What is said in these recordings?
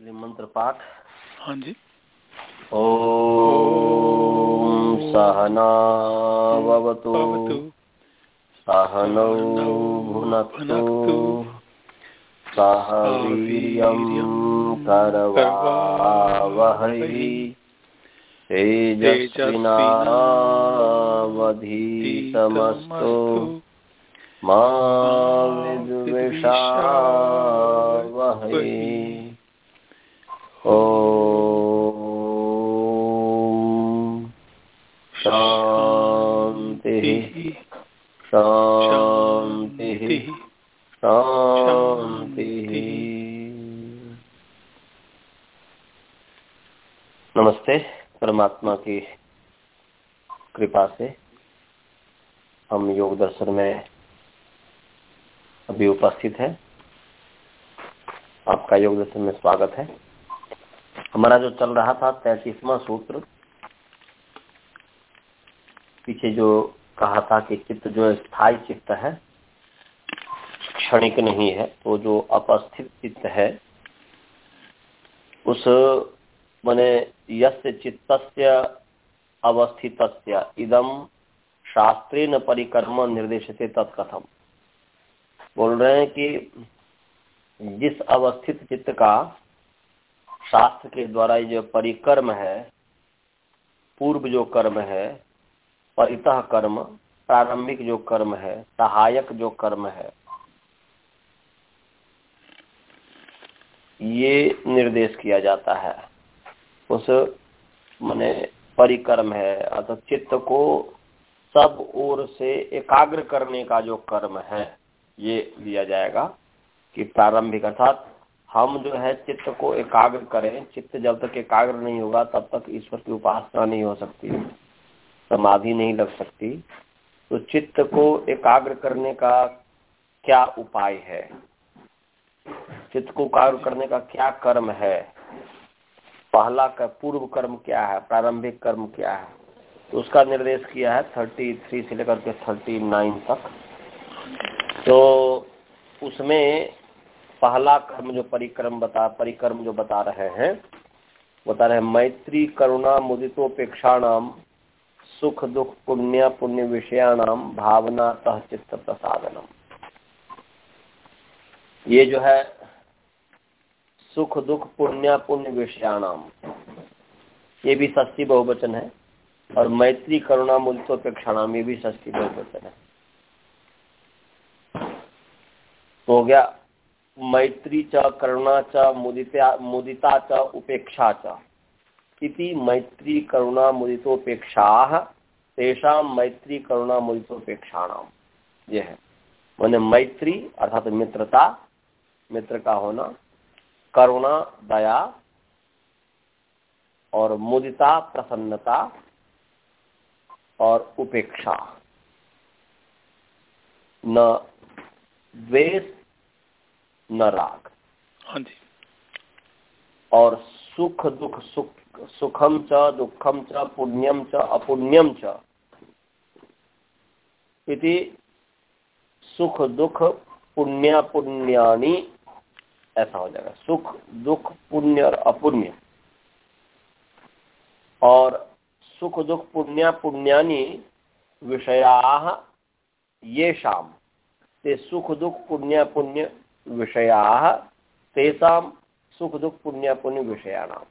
चलिए मंत्र पाठ। हाँ जी। ॐ सहनावतु सहनौ भुनक्तु। सह वीर्यं करवावहै। तेजस्विनावधीतमस्तु। मा विद्विषावहै शान्तिः शान्तिः नमस्ते परमात्मा की कृपा से हम योग दर्शन में अभी उपस्थित है। आपका योग दर्शन में स्वागत है। हमारा जो चल रहा था तैतीसवा सूत्र पीछे जो कहा था कि चित्त जो स्थायी चित्त है, क्षणिक नहीं है तो जो अपस्थित चित्त है, उस, माने यस्य चित्तस्य अवस्थितस्य इदम शास्त्रेण परिकर्म निर्देशते तत्कथम बोल रहे हैं कि जिस अवस्थित चित्त का शास्त्र के द्वारा जो परिकर्म है, पूर्व जो कर्म है परितः कर्म, प्रारंभिक जो कर्म है, सहायक जो कर्म है, ये निर्देश किया जाता है। उस माने परिकर्म है अर्थात चित्त को सब ओर से एकाग्र करने का जो कर्म है, ये लिया जाएगा कि प्रारंभिक अर्थात हम जो है चित्त को एकाग्र करें। चित्त जब तक एकाग्र नहीं होगा, तब तक ईश्वर की उपासना नहीं हो सकती। समाधि नहीं लग सकती तो चित्त को एकाग्र करने का क्या उपाय है? चित्त को एकाग्र करने का क्या कर्म है? पहला का पूर्व कर्म क्या है? प्रारंभिक कर्म क्या है? तो उसका निर्देश किया है थर्टी थ्री से लेकर के थर्टी नाइन तक। तो उसमें पहला कर्म जो परिक्रम बता, परिक्रम जो बता रहे हैं, बता रहे मैत्री, करुणा मुदितोपेक्षा नाम सुख दुख पुण्य पुण्य विषयाणाम भावना तह चित्त प्रसादनम ये जो है सुख दुख पुण्य पुण्य विषयाणाम ये भी षष्ठी बहुवचन है, और मैत्री करुणा मुदितोपेक्षाणाम ये भी सस्ती बहुवचन है। तो हो गया, मैत्री च, करुणा च मुदिता मुदिता च, उपेक्षा च। इति मैत्री करुणा मुदितोपेक्षा तेषा मैत्री करुणा मुदितोपेक्षाणाम ये है। मैंने मैत्री अर्थात मित्रता मित्र का होना करुणा दया और मुदिता प्रसन्नता और उपेक्षा। न द्वेष न राग। हाँ जी। और सुख दुख सुख सुखम च दुखम च पुण्यम च अपुण्यम च। इति सुख, दुख, पुण्य, पुण्यानी ऐसा हो जाएगा। सुख, दुख, पुण्य और अपुण्य। और सुख, दुख, पुण्य, पुण्यानी विषया ये शाम ते सुख, दुख, पुण्य पुण्य विषया, तेषा सुख, दुख, पुण्य पुण्य विषयाणाम।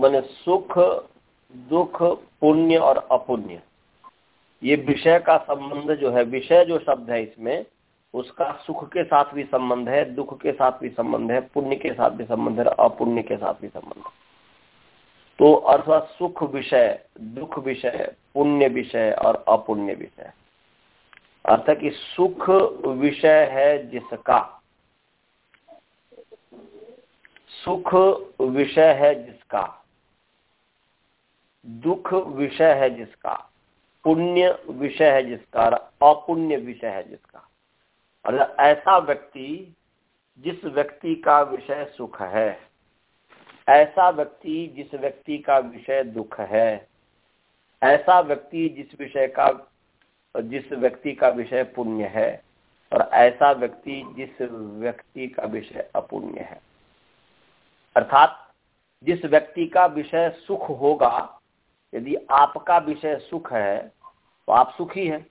मैंने सुख, दुख, पुण्य और अपुण्य। ये विषय का संबंध जो है, विषय जो शब्द है इसमें, उसका सुख के साथ भी संबंध है, दुख के साथ भी संबंध है, पुण्य के साथ भी संबंध है अपुण्य के साथ भी संबंध है। तो अर्थात सुख विषय, दुख विषय, पुण्य विषय और अपुण्य विषय। अर्थात कि सुख विषय है जिसका। सुख विषय है जिसका। दुख विषय है जिसका, पुण्य विषय है जिसका अपुण्य विषय है जिसका। अर्थात ऐसा व्यक्ति, जिस व्यक्ति का विषय सुख है, ऐसा व्यक्ति, जिस व्यक्ति का विषय दुख है, ऐसा व्यक्ति, जिस विषय का, जिस व्यक्ति का विषय पुण्य है, और ऐसा व्यक्ति, जिस व्यक्ति का विषय अपुण्य है। अर्थात, जिस व्यक्ति का विषय सुख होगा यदि आपका विषय सुख है तो आप सुखी है।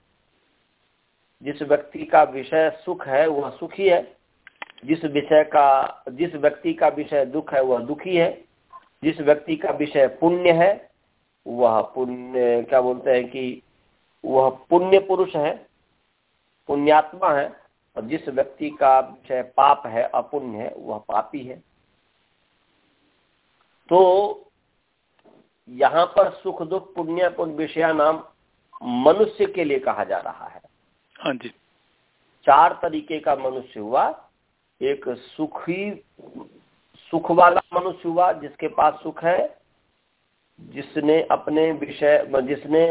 जिस व्यक्ति का विषय सुख है, वह सुखी है। जिस विषय का, जिस व्यक्ति का विषय दुख है, वह दुखी है। जिस व्यक्ति का विषय पुण्य है, वह पुण्य, क्या बोलते हैं कि वह पुण्य पुरुष है, पुण्यात्मा है। और जिस व्यक्ति का विषय पाप है, अपुण्य है, वह पापी है। तो यहाँ पर सुख दुख पुण्य पुण्य विषया नाम मनुष्य के लिए कहा जा रहा है। हाँ जी। चार तरीके का मनुष्य हुआ। एक सुखी सुख वाला मनुष्य हुआ जिसके पास सुख है जिसने अपने विषय जिसने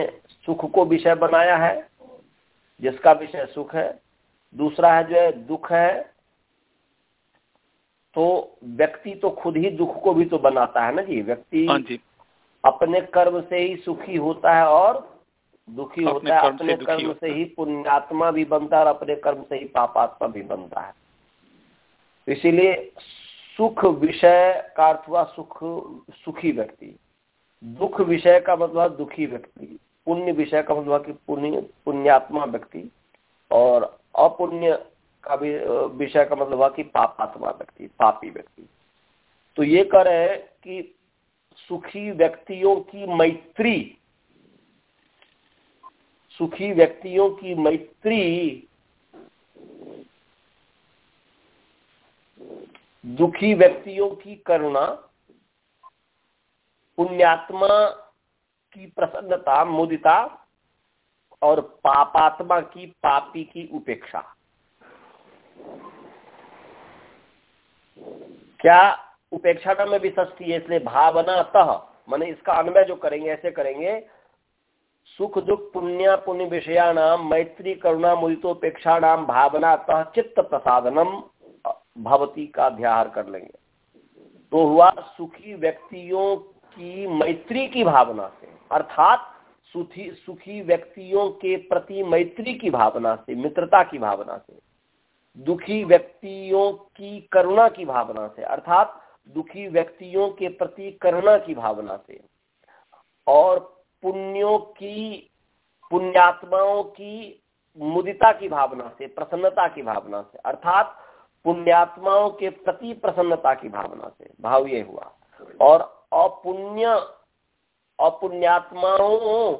सुख को विषय बनाया है जिसका विषय सुख है। दूसरा है जो है दुख है तो व्यक्ति तो खुद ही दुख को भी तो बनाता है ना जी। व्यक्ति हाँ जी। अपने कर्म से ही सुखी होता है और दुखी होता है अपने कर्म से ही पुण्यात्मा भी बनता है और अपने कर्म से ही पापात्मा भी बनता है। इसीलिए सुख विषय का अर्थ हुआ सुख सुखी व्यक्ति। दुख विषय का मतलब दुखी व्यक्ति। पुण्य विषय का मतलब कि पुण्य पुण्यात्मा व्यक्ति। और अपुण्य का भी विषय का मतलब हुआ कि पापात्मा व्यक्ति पापी व्यक्ति। तो ये कह रहे हैं कि सुखी व्यक्तियों की मैत्री। सुखी व्यक्तियों की मैत्री दुखी व्यक्तियों की करुणा, पुण्यात्मा की प्रसन्नता, मुदिता और पापात्मा की पापी की उपेक्षा। क्या उपेक्षा में भी सस्ती है, इसलिए भावना तह, मैंने इसका अन्वय जो करेंगे, ऐसे करेंगे। सुख दुख पुण्य पुण्य विषया नाम मैत्री करुणा मुदितोपेक्षा नाम भावना तह, चित्त प्रसादनम भवती का अध्याहार कर लेंगे। तो हुआ सुखी व्यक्तियों की मैत्री की भावना से, अर्थात सुखी सुखी व्यक्तियों के प्रति मैत्री की भावना से, मित्रता की भावना से, दुखी व्यक्तियों की करुणा की भावना से, अर्थात दुखी व्यक्तियों के प्रति करुणा की भावना से। और पुण्यों की, पुण्यात्माओं की मुदिता की भावना से, प्रसन्नता की भावना से। अर्थात पुण्यात्माओं के प्रति प्रसन्नता की भावना से। भाव ये हुआ। और अपुण्य, अपुण्यात्माओं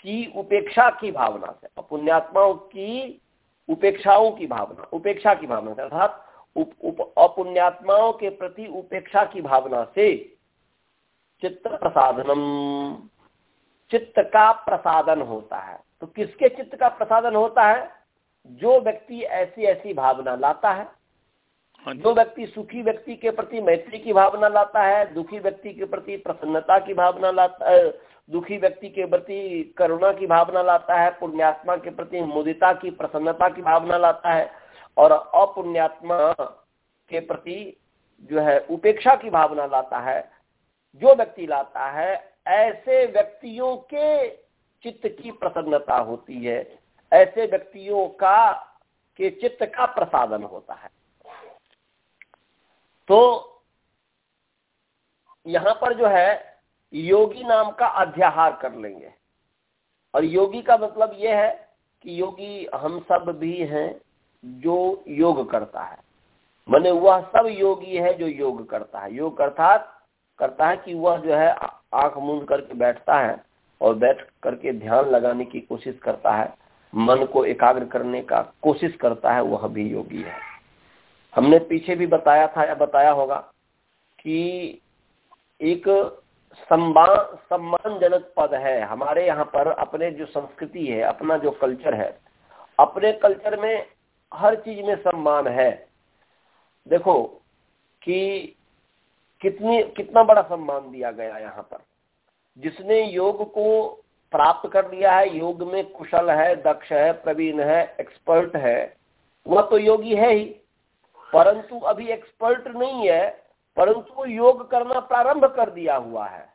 की उपेक्षा की भावना से। अपुण्यात्माओं की उपेक्षाओं की भावना, उपेक्षा की भावना से। अर्थात अपुण्यात्माओं के प्रति उपेक्षा की भावना से चित्त प्रसादनम। चित्त का प्रसादन होता है। तो किसके चित्त का प्रसादन होता है? जो व्यक्ति ऐसी ऐसी भावना लाता है। हाँ जो। व्यक्ति सुखी व्यक्ति के प्रति मैत्री की भावना लाता है दुखी व्यक्ति के प्रति प्रसन्नता की भावना लाता है दुखी व्यक्ति के प्रति करुणा की भावना लाता है पुण्यात्मा के प्रति मुदिता की प्रसन्नता की भावना लाता है। और अपुण्यात्मा के प्रति जो है उपेक्षा की भावना लाता है, जो व्यक्ति लाता है, ऐसे व्यक्तियों के चित्त की प्रसन्नता होती है। ऐसे व्यक्तियों का, के चित्त का प्रसादन होता है। तो यहाँ पर जो है, योगी नाम का अध्याहार कर लेंगे। और योगी का मतलब यह है कि योगी हम सब भी हैं जो योग करता है। मैंने वह सब योगी है जो योग करता है। योग अर्थात करता है कि वह जो है आँख मूंद करके बैठता है और बैठ करके ध्यान लगाने की कोशिश करता है। मन को एकाग्र करने का कोशिश करता है, वह भी योगी है। हमने पीछे भी बताया था या बताया होगा कि एक सम्मान सम्मानजनक पद है। हमारे यहाँ पर अपने जो संस्कृति है, अपना जो कल्चर है, अपने कल्चर में हर चीज़ में सम्मान है। देखो कि कितनी, कितना बड़ा सम्मान दिया गया यहाँ पर। जिसने योग को प्राप्त कर लिया है, योग में कुशल है, दक्ष है, प्रवीण है एक्सपर्ट है, वह तो योगी है ही। परंतु अभी एक्सपर्ट नहीं है, परंतु योग करना प्रारंभ कर दिया हुआ है।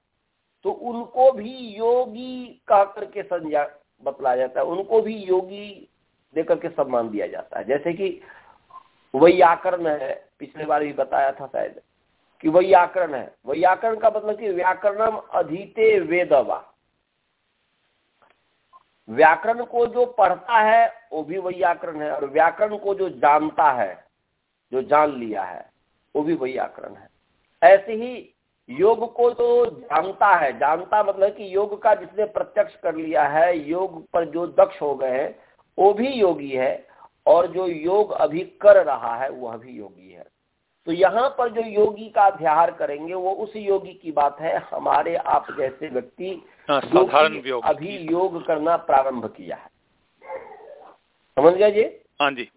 तो उनको भी योगी कह करके संज्ञा बतलाया जाता है। उनको भी योगी देकर के सम्मान दिया जाता है। जैसे कि व्याकरण है, पिछले बार भी बताया था शायद, कि व्याकरण है। व्याकरण का मतलब कि व्याकरणम अधीते वेदवा। व्याकरण को जो पढ़ता है, वो भी व्याकरण है, और व्याकरण को जो जानता है, जो जान लिया है, वो भी व्याकरण है। ऐसे ही योग को जो जानता है, जानता मतलब कि योग का जिसने प्रत्यक्ष कर लिया है, योग पर जो दक्ष हो गए हैं वो भी योगी है और जो योग अभी कर रहा है वह भी योगी है। तो यहाँ पर जो योगी का अध्याहार करेंगे वो उस योगी की बात है हमारे आप जैसे व्यक्ति हाँ, साधारण अभी योग करना प्रारंभ किया है। समझ गए जी? हाँ जी।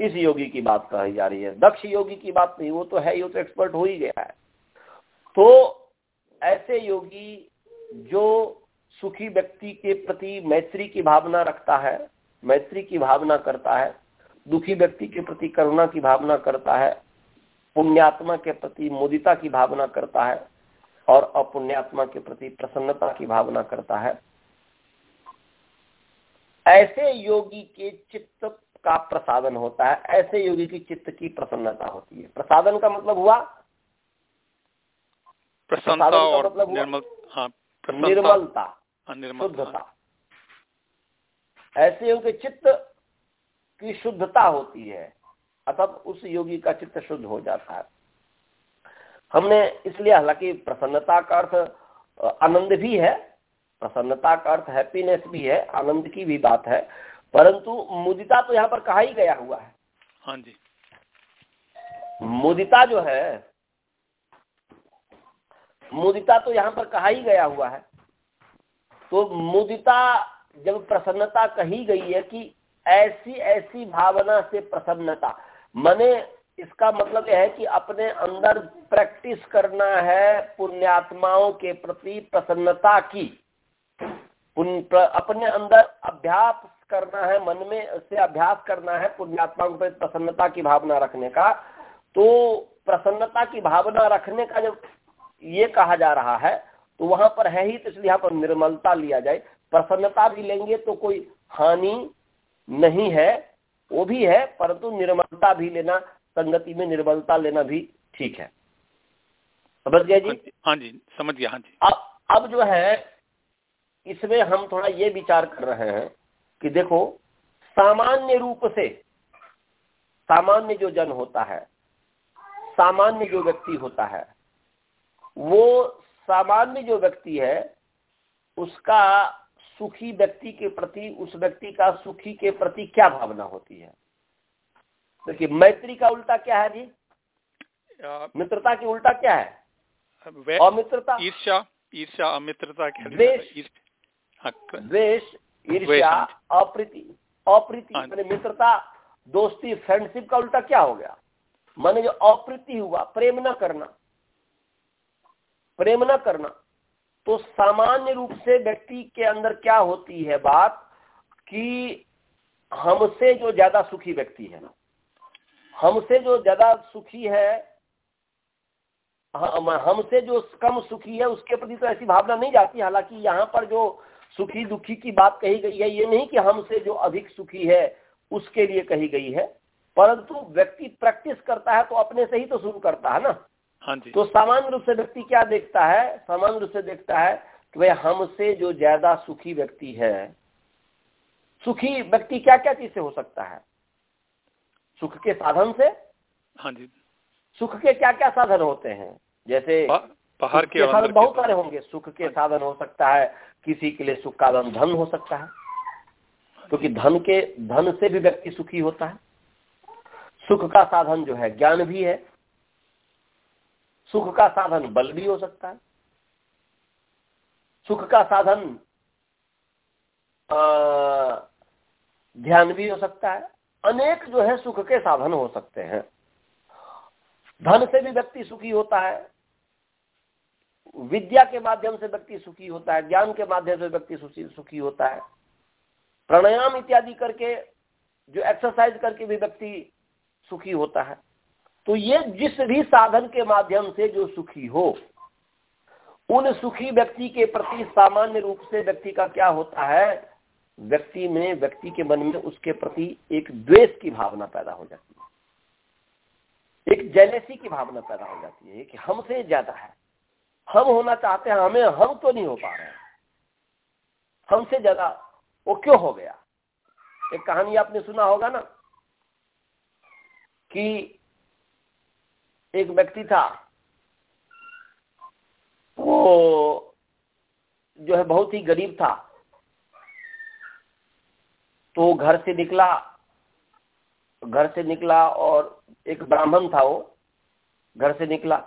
इस योगी की बात कही जा रही है। दक्ष योगी की बात नहीं वो तो है ये तो एक्सपर्ट हो ही गया है। तो ऐसे योगी जो सुखी व्यक्ति के प्रति मैत्री की भावना रखता है मैत्री की भावना करता है दुखी व्यक्ति के प्रति करुणा की भावना करता है पुण्यात्मा के प्रति मुदिता की भावना करता है और अपुण्यात्मा के प्रति प्रसन्नता की भावना करता है। ऐसे योगी के चित्त का प्रसादन होता है ऐसे योगी की चित्त की प्रसन्नता होती है। प्रसादन का मतलब हुआ? प्रसन्नता और मतलब निर्मल हाँ निर्मलता हाँ, शुद्धता। ऐसे योगी चित्त की शुद्धता होती है। अतः उस योगी का चित्त शुद्ध हो जाता है। हमने इसलिए हालाँकि प्रसन्नता का अर्थ आनंद भी है प्रसन्नता का अर्थ हैप्पीनेस भी है आनंद की भी बात है परंतु मुदिता तो यहाँ पर कहा ही गया हुआ है। हाँ जी। मुदिता जो है मुदिता तो यहाँ पर कहा ही गया हुआ है। तो मुदिता जब प्रसन्नता कही गई है कि ऐसी ऐसी भावना से प्रसन्नता। मने इसका मतलब यह है कि अपने अंदर प्रैक्टिस करना है पुण्यात्माओं के प्रति प्रसन्नता की। अपने अंदर अभ्यास करना है, मन में से अभ्यास करना है पुण्यात्माओं के प्रति प्रसन्नता की भावना रखने का तो प्रसन्नता की भावना रखने का जब ये कहा जा रहा है तो वहाँ पर है ही तो इसलिए यहाँ पर निर्मलता लिया जाए। प्रसन्नता भी लेंगे तो कोई हानि नहीं है वो भी है परंतु निर्मलता भी लेना संगति में निर्मलता लेना भी ठीक है। समझ गया जी? हाँ जी समझ गया हाँ जी। अब अब जो है इसमें हम थोड़ा ये विचार कर रहे हैं कि देखो सामान्य रूप से सामान्य जो जन होता है सामान्य जो व्यक्ति होता है वो सामान्य जो व्यक्ति है उसका सुखी व्यक्ति के प्रति उस व्यक्ति का सुखी के प्रति क्या भावना होती है? देखिए मैत्री का उल्टा क्या है जी? मित्रता की उल्टा क्या है? अमित्रता। ईर्ष्या ईर्ष्या अमित्रता द्वेष। हाँ, द्वेष ईर्ष्या हाँ। अप्रीति। अप्रीति हाँ। मैंने मित्रता दोस्ती फ्रेंडशिप का उल्टा क्या हो गया? माने जो अप्रीति हुआ प्रेम न करना। प्रेम न करना। तो सामान्य रूप से व्यक्ति के अंदर क्या होती है बात कि हमसे जो ज़्यादा सुखी व्यक्ति है, हमसे जो ज़्यादा सुखी है हमसे जो कम सुखी है, उसके प्रति तो ऐसी भावना नहीं जाती। हालाँकि यहाँ पर जो सुखी दुखी की बात कही गई है, ये नहीं कि हमसे जो अधिक सुखी है, उसके लिए कही गई है, परंतु व्यक्ति प्रैक्टिस करता है तो अपने से ही तो शुरू करता है ना। तो सामान्य रूप से व्यक्ति क्या देखता है? सामान्य रूप से देखता है कि भाई हमसे जो ज़्यादा सुखी व्यक्ति है सुखी व्यक्ति क्या क्या चीज़ से हो सकता है? सुख के साधन से? हाँ जी। सुख के क्या क्या साधन होते हैं? जैसे पहाड़ के, साधन बहुत सारे होंगे। सुख के साधन हो सकता है किसी के लिए सुख का धन हो सकता है। क्योंकि तो धन के धन से भी व्यक्ति सुखी होता है। सुख का साधन जो है ज्ञान भी है। सुख का साधन बल भी हो सकता है। सुख का साधन ध्यान भी हो सकता है। अनेक जो है सुख के साधन हो सकते हैं। धन से भी व्यक्ति सुखी होता है। विद्या के माध्यम से व्यक्ति सुखी होता है। ज्ञान के माध्यम से व्यक्ति सुखी होता है। प्राणायाम इत्यादि करके, जो एक्सरसाइज करके भी व्यक्ति सुखी होता है। तो ये जिस भी साधन के माध्यम से जो सुखी हो, उन सुखी व्यक्ति के प्रति सामान्य रूप से व्यक्ति का क्या होता है? व्यक्ति में, व्यक्ति के मन में उसके प्रति एक द्वेष की भावना पैदा हो जाती है। एक जेलेसी की भावना पैदा हो जाती है कि हमसे ज़्यादा है। हम होना चाहते हैं, हमें हम तो नहीं हो पा रहे हमसे ज़्यादा वो क्यों हो गया? एक कहानी आपने सुना होगा ना कि एक व्यक्ति था, वो जो है बहुत ही गरीब था तो घर से निकला, घर से निकला और एक ब्राह्मण था वो, घर से निकला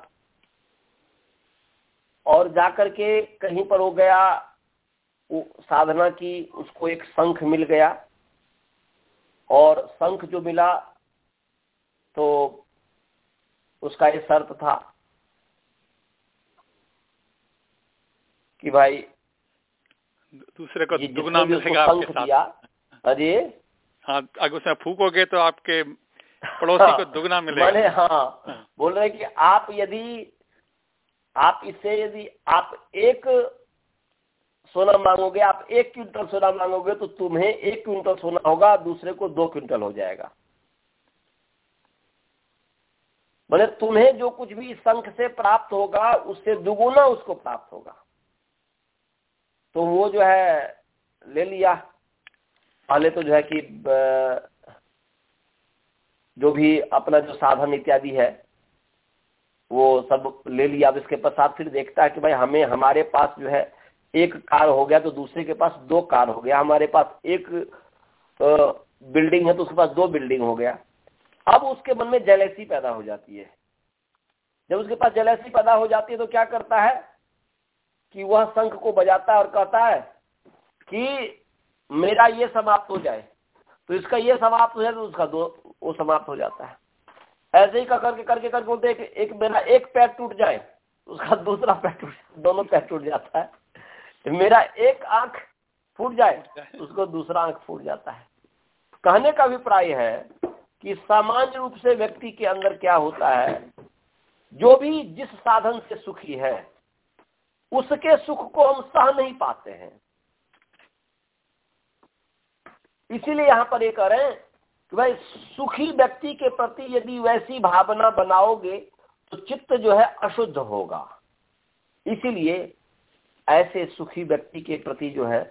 और जाकर के कहीं पर हो गया साधना की उसको एक शंख मिल गया और शंख जो मिला तो उसका ये शर्त था कि भाई दूसरे को दुगना मिलेगा आपके साथ। अरे। हाँ अगर उसमें फूकोगे तो आपके पड़ोसी हाँ, को दुगना मिलेगा। हाँ, हाँ। बोल रहे कि आप यदि आप इससे यदि आप एक सोना मांगोगे आप एक क्विंटल सोना मांगोगे तो तुम्हें एक क्विंटल सोना होगा दूसरे को दो क्विंटल हो जाएगा। बोले तुम्हें जो कुछ भी संख से प्राप्त होगा, उससे दुगुना उसको प्राप्त होगा। तो वो जो है, ले लिया। पहले तो जो है कि जो भी अपना जो साधन इत्यादि है, वो सब ले लिया। अब इसके पश्चात फिर देखता है कि भाई हमें, हमारे पास जो है, एक कार हो गया तो दूसरे के पास दो कार हो गया। हमारे पास एक बिल्डिंग है तो उसके पास दो बिल्डिंग हो गया। अब उसके मन में जलेसी पैदा हो जाती है। जब उसके पास जलेसी पैदा हो जाती है तो क्या करता है कि वह शंख को बजाता है और कहता है कि मेरा ये समाप्त हो जाए। तो इसका ये समाप्त हो जाए तो उसका दो वो समाप्त हो जाता है। ऐसे ही का करके करके करके बोलते एक, एक मेरा एक पैर टूट जाए उसका दूसरा पैर टूट दोनों पैर टूट जाता है। मेरा एक आँख फूट जाए। उसको दूसरा आँख फूट जाता है। कहने का अभिप्राय है कि सामान्य रूप से व्यक्ति के अंदर क्या होता है? जो भी जिस साधन से सुखी है, उसके सुख को हम सह नहीं पाते हैं। इसीलिए यहाँ पर एक कह रहे हैं कि भाई सुखी व्यक्ति के प्रति यदि वैसी भावना बनाओगे तो चित्त जो है अशुद्ध होगा। इसीलिए ऐसे सुखी व्यक्ति के प्रति जो है,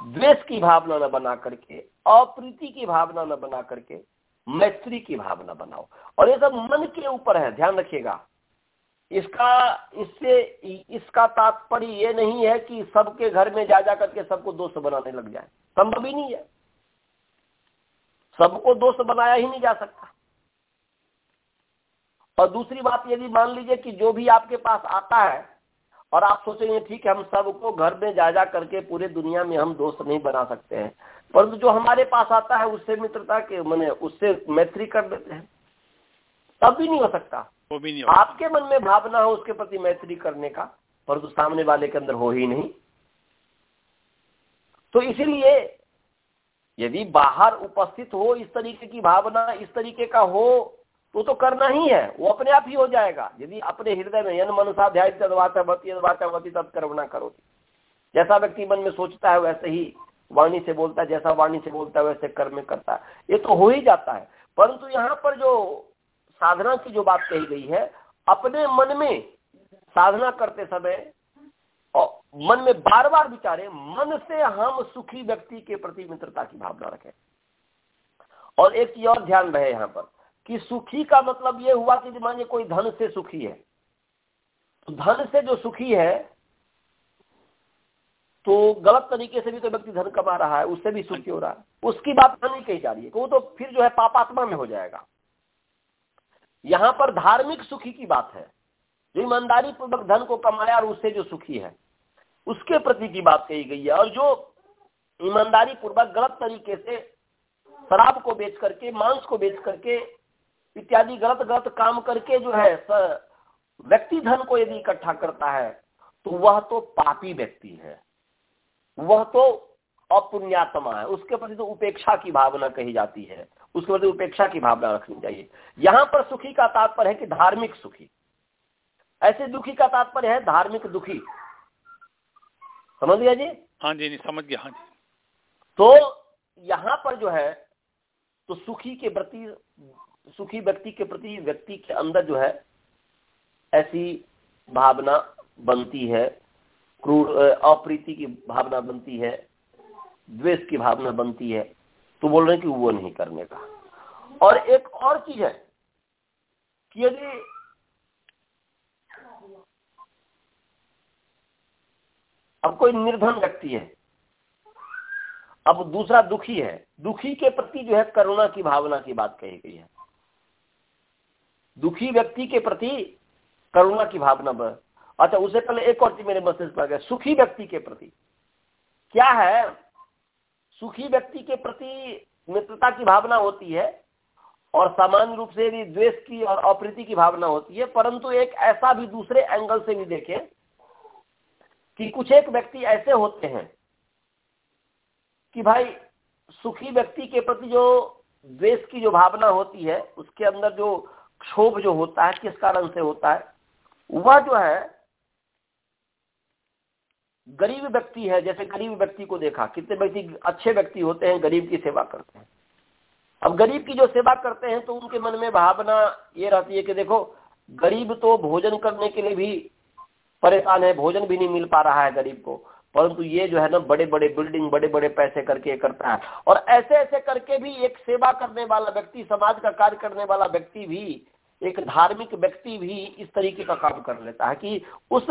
द्वेष की भावना न बना करके, अप्रीति की भावना न बना करके मैत्री की भावना बनाओ। और ये सब मन के ऊपर है, ध्यान रखिएगा। इसका, इससे, इसका तात्पर्य ये नहीं है कि सबके घर में जा जा करके सबको दोस्त बनाने लग जाए। संभव ही नहीं है। सबको दोस्त बनाया ही नहीं जा सकता। और दूसरी बात यदि मान लीजिए कि जो भी आपके पास आता है और आप सोचेंगे ठीक है हम सबको घर में जा जा करके पूरे दुनिया में हम दोस्त नहीं बना सकते हैं। परंतु जो हमारे पास आता है उससे मित्रता के मैंने उससे मैत्री कर देते हैं। तब भी नहीं हो सकता। वो भी नहीं आपके मन में भावना हो उसके प्रति मैत्री करने का परंतु सामने वाले के अंदर हो ही नहीं। तो इसीलिए यदि बाहर उपस्थित हो इस तरीके की भावना इस तरीके का हो तो तो करना ही है, वो अपने आप ही हो जाएगा। यदि अपने हृदय में यन मनसाध्याय तब कर्मणा करो जैसा व्यक्ति मन में सोचता है, वैसे ही वाणी से बोलता है, जैसा वाणी से बोलता है, वैसे कर्म करता है। ये तो हो ही जाता है। परंतु यहाँ पर जो साधना की जो बात कही गई है, अपने मन में साधना करते समय और मन में बार बार विचारे, मन से हम सुखी व्यक्ति के प्रति मित्रता की भावना रखें। और एक चीज़ और ध्यान रहे यहाँ पर। कि सुखी का मतलब यह हुआ कि मानिए कोई धन से सुखी है तो धन से जो सुखी है तो गलत तरीके से भी तो व्यक्ति धन कमा रहा है, उससे भी सुखी हो रहा है। उसकी बात नहीं कही जा रही है वो तो फिर जो है पापात्मा में हो जाएगा। यहाँ पर धार्मिक सुखी की बात है। जो ईमानदारी पूर्वक धन को कमाया और उससे जो सुखी है, उसके प्रति की बात कही गई है। और जो ईमानदारी पूर्वक गलत तरीके से शराब को बेच करके, मांस को बेच करके इत्यादि गलत गलत काम करके जो है व्यक्ति धन को यदि इकट्ठा करता है तो वह तो पापी व्यक्ति है। वह तो अपुण्यात्मा है। उसके प्रति तो उपेक्षा की भावना कही जाती है। उसके प्रति उपेक्षा की भावना रखनी चाहिए। यहाँ पर सुखी का तात्पर्य है कि धार्मिक सुखी। ऐसे दुखी का तात्पर्य है धार्मिक दुखी। समझ गया जी? हाँ जी नहीं समझ गया हाँ जी। तो यहाँ पर जो है तो सुखी के प्रति सुखी व्यक्ति के प्रति, व्यक्ति के अंदर जो है, ऐसी भावना बनती है, क्रूर अप्रीति की भावना बनती है, द्वेष की भावना बनती है तो बोल रहे हैं कि वो नहीं करने का। और एक और चीज़ है कि यदि अब कोई निर्धन व्यक्ति है, अब दूसरा दुखी है, दुखी के प्रति जो है करुणा की भावना की बात कही गई है। दुखी व्यक्ति के प्रति करुणा की भावना अच्छा उससे पहले एक और चीज़ मेरे मस्तिष्क पर गया, सुखी व्यक्ति के प्रति। क्या है? सुखी व्यक्ति के प्रति मित्रता की भावना होती है और सामान्य रूप से भी द्वेष की और अप्रीति की भावना होती है, परंतु एक ऐसा भी दूसरे एंगल से भी देखें कि कुछ एक व्यक्ति ऐसे होते हैं कि भाई, सुखी व्यक्ति के प्रति जो द्वेष की जो भावना होती है, उसके अंदर जो क्षोभ जो होता है, किस कारण से होता है? वह जो है, गरीब व्यक्ति है, जैसे गरीब व्यक्ति को देखा, कितने व्यक्ति, अच्छे व्यक्ति होते हैं, गरीब की सेवा करते हैं। अब गरीब की जो सेवा करते हैं तो उनके मन में भावना ये रहती है कि देखो, गरीब तो भोजन करने के लिए भी परेशान है, भोजन भी नहीं मिल पा रहा है गरीब को, परंतु ये जो है ना बड़े बड़े बिल्डिंग बड़े बड़े पैसे करके करता है। और ऐसे ऐसे करके भी एक सेवा करने वाला व्यक्ति, समाज का कार्य करने वाला व्यक्ति भी एक धार्मिक व्यक्ति भी इस तरीके का काम कर लेता है कि उस,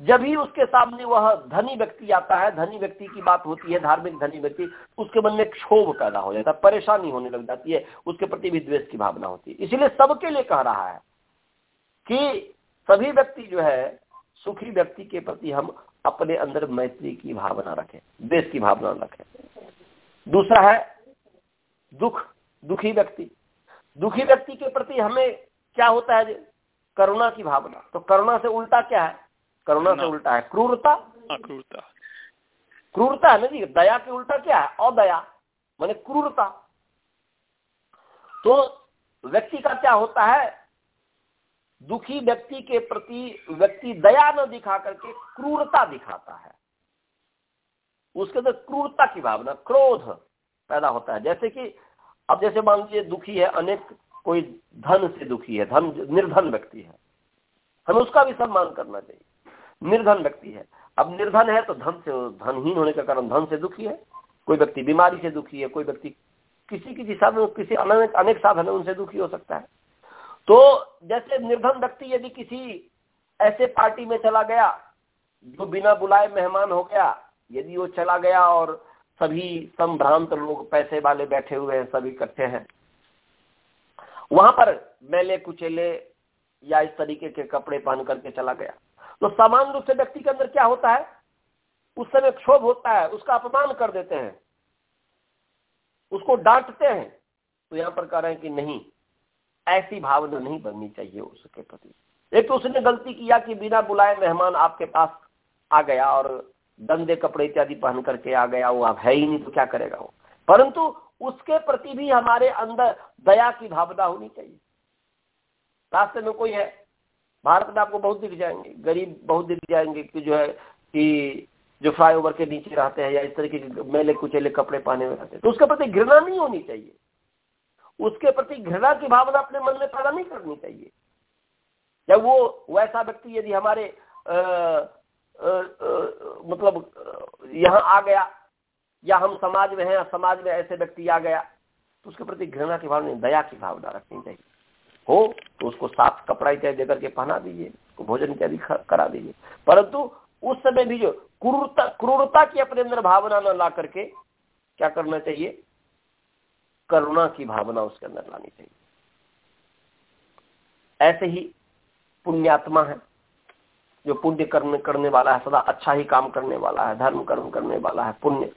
जब ही उसके सामने वह धनी व्यक्ति आता है, धनी व्यक्ति की बात होती है, धार्मिक धनी व्यक्ति, उसके मन में क्षोभ पैदा हो जाता है, परेशानी होने लग जाती है, उसके प्रति भी द्वेष की भावना होती है। इसीलिए सबके लिए कह रहा है कि सभी व्यक्ति जो है, सुखी व्यक्ति के प्रति हम अपने अंदर मैत्री की भावना रखें देश की भावना रखें। दूसरा है, दुख, दुखी व्यक्ति। दुखी व्यक्ति के प्रति हमें क्या होता है? करुणा की भावना। तो करुणा से उल्टा क्या है? करुणा से उल्टा है। क्रूरता। हाँ, क्रूरता। क्रूरता है ना जी? दया के उल्टा क्या है? अदया। माने क्रूरता। तो व्यक्ति का क्या होता है? दुखी व्यक्ति के प्रति व्यक्ति दया न दिखा करके क्रूरता दिखाता है। उसके अंदर क्रूरता की भावना क्रोध पैदा होता है। जैसे कि अब जैसे मान लीजिए दुखी है अनेक कोई धन से दुखी है, धन, निर्धन व्यक्ति है। हमें उसका भी सम्मान करना चाहिए। निर्धन व्यक्ति है। अब निर्धन है तो धन से, धनहीन होने के कारण धन से दुखी है, कोई व्यक्ति बीमारी से दुखी है, कोई व्यक्ति किसी किसी साधन, किसी अनेक अनेक साधन है, उनसे दुखी हो सकता है। तो जैसे निर्धन व्यक्ति यदि किसी ऐसे पार्टी में चला गया, जो बिना बुलाए मेहमान हो गया, यदि वो चला गया और सभी संभ्रांत लोग, पैसे वाले बैठे हुए हैं सभी इकट्ठे हैं वहाँ पर मेले, कुचेले या इस तरीके के कपड़े पहन करके चला गया। तो सामान्य रूप से व्यक्ति के अंदर क्या होता है? उस समय क्षोभ होता है, उसका अपमान कर देते हैं। उसको डांटते हैं। तो यहाँ पर कह रहे हैं कि नहीं, ऐसी भावना नहीं बननी चाहिए उसके प्रति। एक तो उसने गलती किया कि बिना बुलाए मेहमान आपके पास आ गया और गंदे कपड़े इत्यादि पहन करके आ गया, वो अब है ही नहीं तो क्या करेगा वो? परंतु उसके प्रति भी हमारे अंदर दया की भावना होनी चाहिए। रास्ते में कोई है भारत में आपको बहुत दिख जाएँगे गरीब बहुत दिख जाएँगे कि जो है कि जो फ्लाईओवर के नीचे रहते हैं या इस तरीके के मेले कुचेले कपड़े पहने हुए रहते हैं तो उसके प्रति घृणा नहीं होनी चाहिए। उसके प्रति घृणा की भावना अपने मन में पैदा नहीं करनी चाहिए। जब वो वैसा व्यक्ति यदि हमारे आ, आ, आ, मतलब यहाँ आ गया या हम समाज में हैं, समाज में ऐसे व्यक्ति आ गया तो उसके प्रति घृणा की भावना दया की भावना रखनी चाहिए। हो तो उसको साफ़ कपड़ा इत्यादि देकर के पहना दीजिए भोजन इत्यादि करा दीजिए। परंतु उस समय भी जो क्रूरता क्रूरता की अपने अंदर भावना न ला करके क्या करना चाहिए? करुणा की भावना उसके अंदर लानी चाहिए। ऐसे ही पुण्यात्मा है, जो पुण्य कर्म करने वाला है, सदा अच्छा ही काम करने वाला है, धर्म कर्म करने वाला है, पुण्य।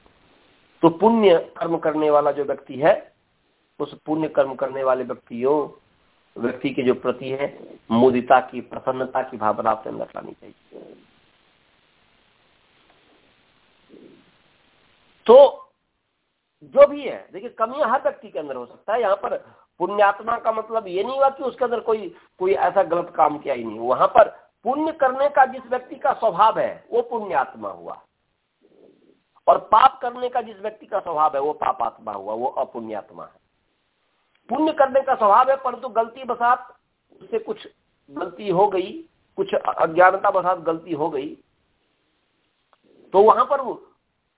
तो पुण्य कर्म करने वाला जो व्यक्ति है, उस पुण्य कर्म करने वाले व्यक्तियों, व्यक्ति के जो प्रति है, मुदिता की, प्रसन्नता की भावना अपने अंदर लानी चाहिए। तो जो भी है, देखिए कमियाँ हर व्यक्ति के अंदर हो सकता है। यहाँ पर पुण्यात्मा का मतलब ये नहीं हुआ कि उसके अंदर कोई कोई ऐसा गलत काम किया ही नहीं। वहाँ पर पुण्य करने का जिस व्यक्ति का स्वभाव है, वो पुण्यात्मा हुआ। और पाप करने का जिस व्यक्ति का स्वभाव है, वो पापात्मा हुआ, वो अपुण्यात्मा है। पुण्य करने का स्वभाव है, परंतु गलती बसात उससे कुछ गलती हो गई, कुछ अज्ञानता बसात गलती हो गई तो वहाँ पर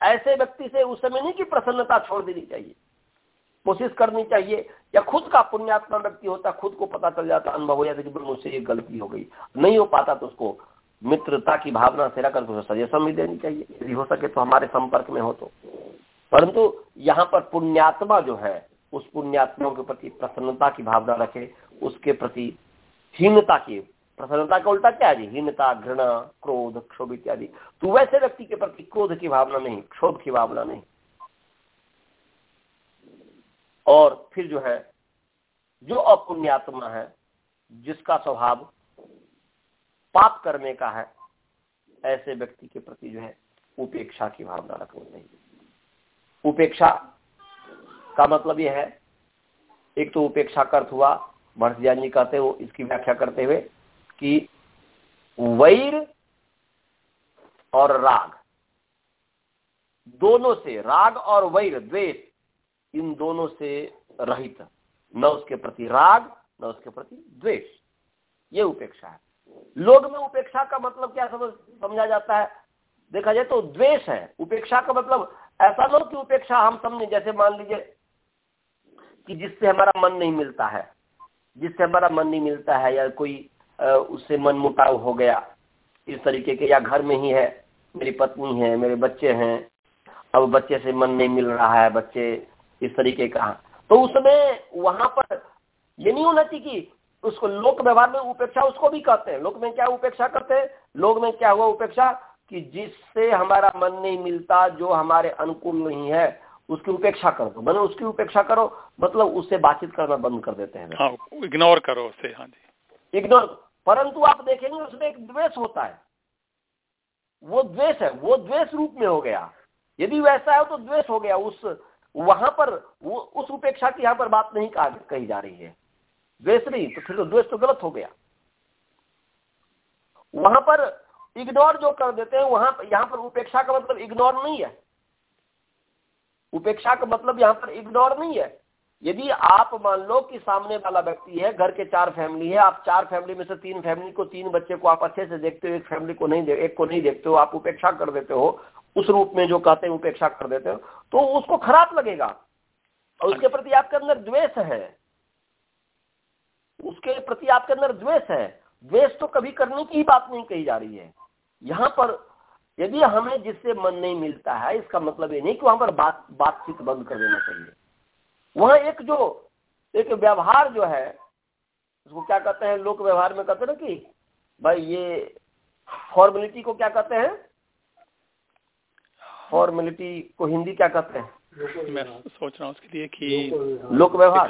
ऐसे व्यक्ति से उस समय नहीं कि प्रसन्नता छोड़ देनी चाहिए। कोशिश करनी चाहिए, या खुद का पुण्यात्मा व्यक्ति होता, खुद को पता चल जाता, अनुभव हो जाता कि मुझसे ये गलती हो गई। नहीं हो पाता तो उसको मित्रता की भावना से रखकर उसे सजेशन भी देनी चाहिए। यदि हो सके तो हमारे संपर्क में हो तो। परंतु यहाँ पर पुण्यात्मा जो है, उस पुण्यात्मा के प्रति प्रसन्नता की भावना रखे, उसके प्रति हीनता की। प्रसन्नता का उल्टा क्या है हीनता, घृणा, क्रोध, क्षोभ इत्यादि। तो वैसे व्यक्ति के प्रति क्रोध की भावना नहीं, क्षोभ की भावना नहीं। और फिर जो है, जो अपुण्यात्मा है, जिसका स्वभाव पाप करने का है, ऐसे व्यक्ति के प्रति जो है उपेक्षा की भावना रखनी चाहिए। उपेक्षा का मतलब यह है, एक तो उपेक्षा का अर्थ हुआ भरसियान जी कहते हो, इसकी व्याख्या करते हुए कि वैर और राग, दोनों से, राग और वैर, द्वेष, इन दोनों से रहित, न उसके प्रति राग, न उसके प्रति द्वेष, ये उपेक्षा है। लोग में उपेक्षा का मतलब क्या समझ, समझा जाता है? देखा जाए तो द्वेष है। उपेक्षा का मतलब ऐसा लो कि उपेक्षा हम समझे। जैसे मान लीजिए कि जिससे हमारा मन नहीं मिलता है, जिससे हमारा मन नहीं मिलता है या कोई उससे मन मुटाव हो गया, इस तरीके के, या घर में ही है, मेरी पत्नी है, मेरे बच्चे हैं, अब बच्चे से मन नहीं मिल रहा है, बच्चे इस तरीके का। तो उसमें वहाँ पर ये नहीं होना चाहिए कि उसको लोक व्यवहार में उपेक्षा उसको भी कहते हैं। लोक में क्या उपेक्षा करते हैं? लोग में क्या हुआ उपेक्षा? कि जिससे हमारा मन नहीं मिलता जो हमारे अनुकूल नहीं है उसकी उपेक्षा कर। दो मैंने उसकी उपेक्षा करो मतलब उससे बातचीत करना बंद कर देते हैं। हाँ, इग्नोर करो उससे हाँ जी। इग्नोर परंतु आप देखेंगे उसमें एक द्वेष होता है। वो द्वेष है वो द्वेष रूप में हो गया। यदि वैसा है तो द्वेष हो गया। उस वहाँ पर वो उस उपेक्षा की यहाँ पर बात नहीं कही जा रही है। द्वेष नहीं तो फिर तो द्वेष तो गलत हो गया। वहाँ पर इग्नोर जो कर देते हैं, वहाँ यहाँ पर उपेक्षा का मतलब इग्नोर नहीं है। उपेक्षा का मतलब यहाँ पर इग्नोर नहीं है। यदि आप मान लो कि सामने वाला व्यक्ति है, घर के चार फैमिली है, आप चार फैमिली में से तीन फैमिली को, तीन बच्चे को आप अच्छे से देखते हो, एक फैमिली को नहीं एक को नहीं देखते हो, आप उपेक्षा कर देते हो, उस रूप में जो कहते हैं उपेक्षा कर देते हो तो उसको खराब लगेगा। और उसके प्रति आपके अंदर द्वेष है। उसके प्रति आपके अंदर द्वेष है। द्वेष तो कभी करने की ही बात नहीं कही जा रही है। यहाँ पर यदि हमें जिससे मन नहीं मिलता है इसका मतलब ये नहीं कि वहाँ पर बात बातचीत बंद कर देना चाहिए। वहाँ एक जो एक व्यवहार जो है उसको क्या कहते हैं लोक व्यवहार में कहते हैं ना कि भाई ये फॉर्मेलिटी को क्या कहते हैं? फॉर्मेलिटी को हिंदी क्या कहते हैं? मैं सोच रहा हूँ उसके लिए कि लोक व्यवहार।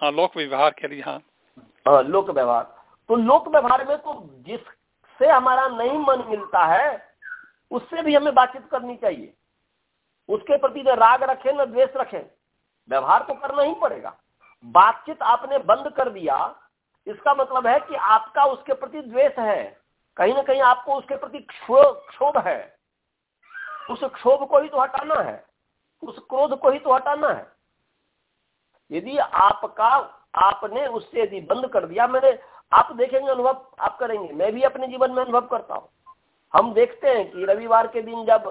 हाँ लोक व्यवहार के लिए हाँ। लोक व्यवहार। तो लोक व्यवहार में तो जिससे हमारा नहीं मन मिलता है, उससे भी हमें बातचीत करनी चाहिए। उसके प्रति न राग रखे, न द्वेष रखे। व्यवहार तो करना ही पड़ेगा। बातचीत आपने बंद कर दिया, इसका मतलब है कि आपका उसके प्रति द्वेष है। कहीं ना कहीं आपको उसके प्रति क्षोभ है। उस क्षोभ को ही तो हटाना है। उस क्रोध को ही तो हटाना है। यदि आपका आपने उससे यदि बंद कर दिया, मैंने, आप देखेंगे अनुभव आप करेंगे, मैं भी अपने जीवन में अनुभव करता हूँ। हम देखते हैं कि रविवार के दिन जब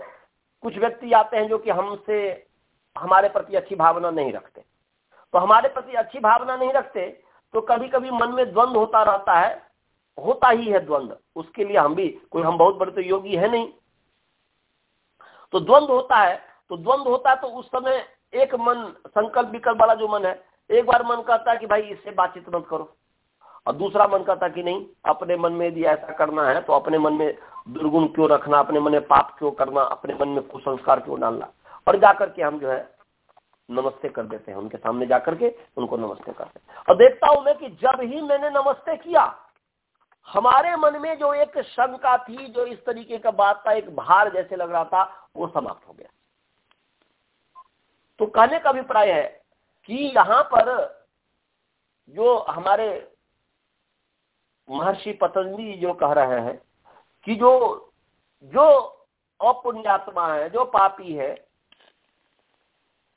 कुछ व्यक्ति आते हैं जो कि हमसे, हमारे प्रति अच्छी भावना नहीं रखते तो हमारे प्रति अच्छी भावना नहीं रखते तो कभी कभी मन में द्वंद होता रहता है, होता ही है द्वंद, उसके लिए हम भी, कोई हम बहुत बड़े तो योगी है नहीं। तो द्वंद होता है तो द्वंद होता है तो उस समय एक मन, संकल्प विकल्प वाला जो मन है एक बार मन कहता कि भाई इससे बातचीत मत करो। और दूसरा मन कहता कि नहीं, अपने मन में यदि ऐसा करना है तो अपने मन में दुर्गुण क्यों रखना, अपने मन में पाप क्यों करना, अपने मन में कुसंस्कार क्यों डालना? और जाकर के हम जो है नमस्ते कर देते हैं, उनके सामने जाकर के उनको नमस्ते करते हैं। और देखता हूँ मैं कि जब ही मैंने नमस्ते किया, हमारे मन में जो एक शंका थी, जो इस तरीके का बात था, एक भार जैसे लग रहा था, वो समाप्त हो गया। तो कहने का अभिप्राय है कि यहाँ पर जो हमारे महर्षि पतंजलि जो कह रहे हैं कि जो जो अपुण्यात्मा है जो पापी है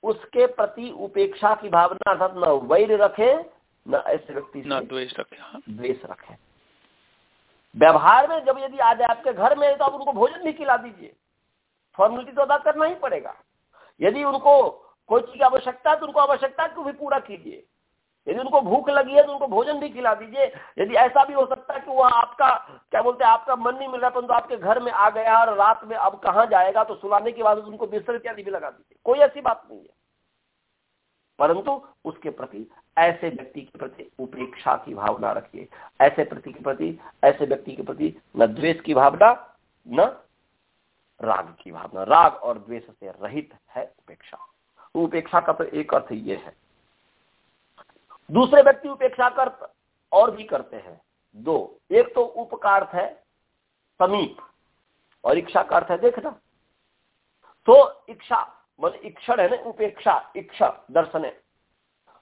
उसके प्रति उपेक्षा की भावना अर्थात न वैर रखे न ऐसे व्यक्ति न द्वेष रखे हाँ। द्वेष रखे। व्यवहार में जब यदि आ जाए आपके घर में तो आप उनको भोजन भी खिला दीजिए। फॉर्मेलिटी तो अदा करना ही पड़ेगा। यदि उनको कोई चीज़ की आवश्यकता है तो उनको आवश्यकता को भी पूरा कीजिए। यदि उनको भूख लगी है तो उनको भोजन भी खिला दीजिए। यदि ऐसा भी हो सकता है कि वह आपका, क्या बोलते हैं, आपका मन नहीं मिल रहा परंतु तो आपके घर में आ गया और रात में अब कहाँ जाएगा तो सुलाने के बाद उनको बिस्तर इत्यादि भी लगा दीजिए। कोई ऐसी बात नहीं है। परंतु उसके प्रति, ऐसे व्यक्ति के प्रति उपेक्षा की भावना रखिए। ऐसे प्रति के प्रति, ऐसे व्यक्ति के प्रति न द्वेष की भावना, न राग की भावना। राग और द्वेष से रहित है उपेक्षा। उपेक्षा का तो एक अर्थ ये है। दूसरे व्यक्ति उपेक्षा कर और भी करते हैं। दो, एक तो उपकार है समीप, और इच्छा का अर्थ है देखना। तो इच्छा मतलब इक्षण है ना, उपेक्षा इच्छा दर्शन है।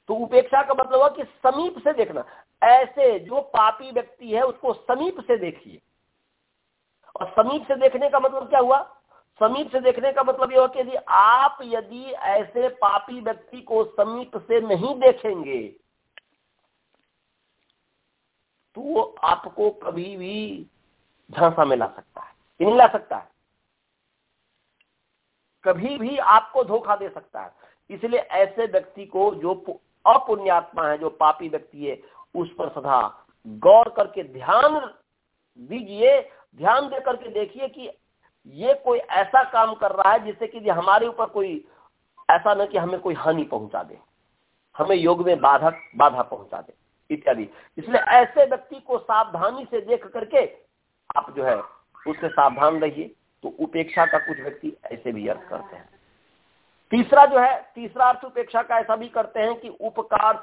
तो उपेक्षा का मतलब हुआ कि समीप से देखना। ऐसे जो पापी व्यक्ति है, उसको समीप से देखिए। और समीप से देखने का मतलब क्या हुआ? समीप से देखने का मतलब यह हो कि यदि आप यदि ऐसे पापी व्यक्ति को समीप से नहीं देखेंगे तो वो आपको कभी भी झांसा में ला सकता है नहीं ला सकता है? कभी भी आपको धोखा दे सकता है। इसलिए ऐसे व्यक्ति को जो अपुण्यात्मा है, जो पापी व्यक्ति है, उस पर सदा गौर करके ध्यान दीजिए। ध्यान दे करके देखिए कि ये कोई ऐसा काम कर रहा है जिससे कि हमारे ऊपर कोई ऐसा न कि हमें कोई हानि पहुँचा दे। हमें योग में बाधक बाधा पहुँचा दे, इत्यादि। इसलिए ऐसे व्यक्ति को सावधानी से देख करके आप जो है, उससे सावधान रहिए। तो उपेक्षा का कुछ व्यक्ति ऐसे भी अर्थ करते हैं। तीसरा जो है, तीसरा अर्थ उपेक्षा का ऐसा भी करते हैं कि उपकार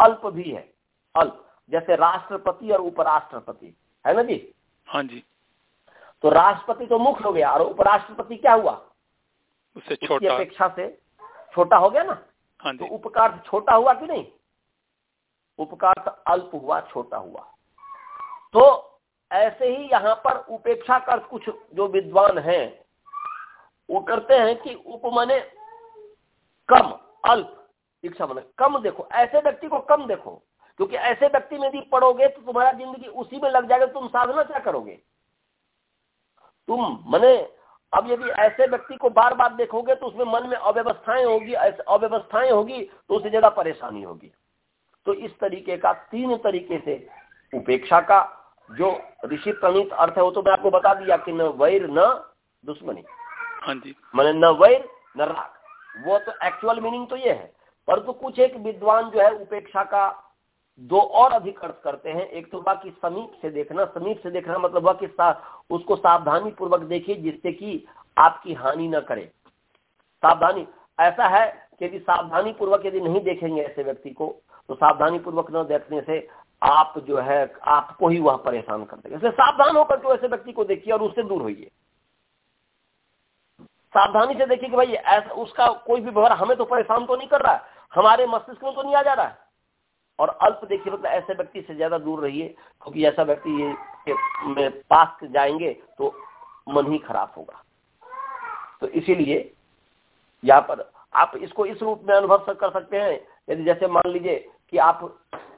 अल्प भी है। अल्प, जैसे राष्ट्रपति और उपराष्ट्रपति। है ना जी? हाँ जी। तो राष्ट्रपति तो मुख्य हो गया और उपराष्ट्रपति क्या हुआ? उससे छोटा। अपेक्षा से छोटा हो गया ना? हाँ तो उपकार छोटा हुआ कि नहीं? उपकार अल्प हुआ छोटा हुआ। तो ऐसे ही यहाँ पर उपेक्षा कर कुछ जो विद्वान हैं वो करते हैं कि उपमने कम अल्प इच्छा मन कम देखो। ऐसे व्यक्ति को कम देखो क्योंकि ऐसे व्यक्ति में यदि पढ़ोगे तो तुम्हारा ज़िंदगी उसी में लग जाएगा तुम साधना क्या करोगे? तुम मने अब यदि ऐसे व्यक्ति को बार बार देखोगे तो उसमें मन में अव्यवस्थाएँ होगी अव्यवस्थाएँ होगी तो उससे ज़्यादा परेशानी होगी। तो इस तरीके का तीन तरीके से उपेक्षा का जो ऋषि प्रणीत अर्थ है वो तो मैं आपको बता दिया कि न वैर न दुश्मनी। हाँ जी। मैंने न वैर न राग। वो तो एक्चुअल मीनिंग तो ये है परंतु तो कुछ एक विद्वान जो है उपेक्षा का दो और अधिक अर्थ करते हैं। एक तो बाकी समीप से देखना समीप से देखना मतलब कि सा, उसको सावधानी पूर्वक देखिए जिससे कि आपकी हानि न करे। सावधानी ऐसा है कि यदि सावधानी पूर्वक यदि नहीं देखेंगे ऐसे व्यक्ति को तो सावधानी पूर्वक न देखने से आप जो है आपको ही वह परेशान कर देगा। इसलिए सावधान होकर जो ऐसे व्यक्ति को देखिए और उससे दूर होइए। सावधानी से देखिए कि भाई ऐसा उसका कोई भी व्यवहार हमें तो परेशान तो नहीं कर रहा है हमारे मस्तिष्क में तो नहीं आ जा रहा है। और अल्प देखिए मतलब ऐसे व्यक्ति से ज़्यादा दूर रहिए, क्योंकि ऐसा व्यक्ति ये में पास जाएँगे तो मन ही खराब होगा। तो इसीलिए यहाँ पर आप इसको इस रूप में अनुभव कर सकते हैं। यदि जैसे मान लीजिए कि आप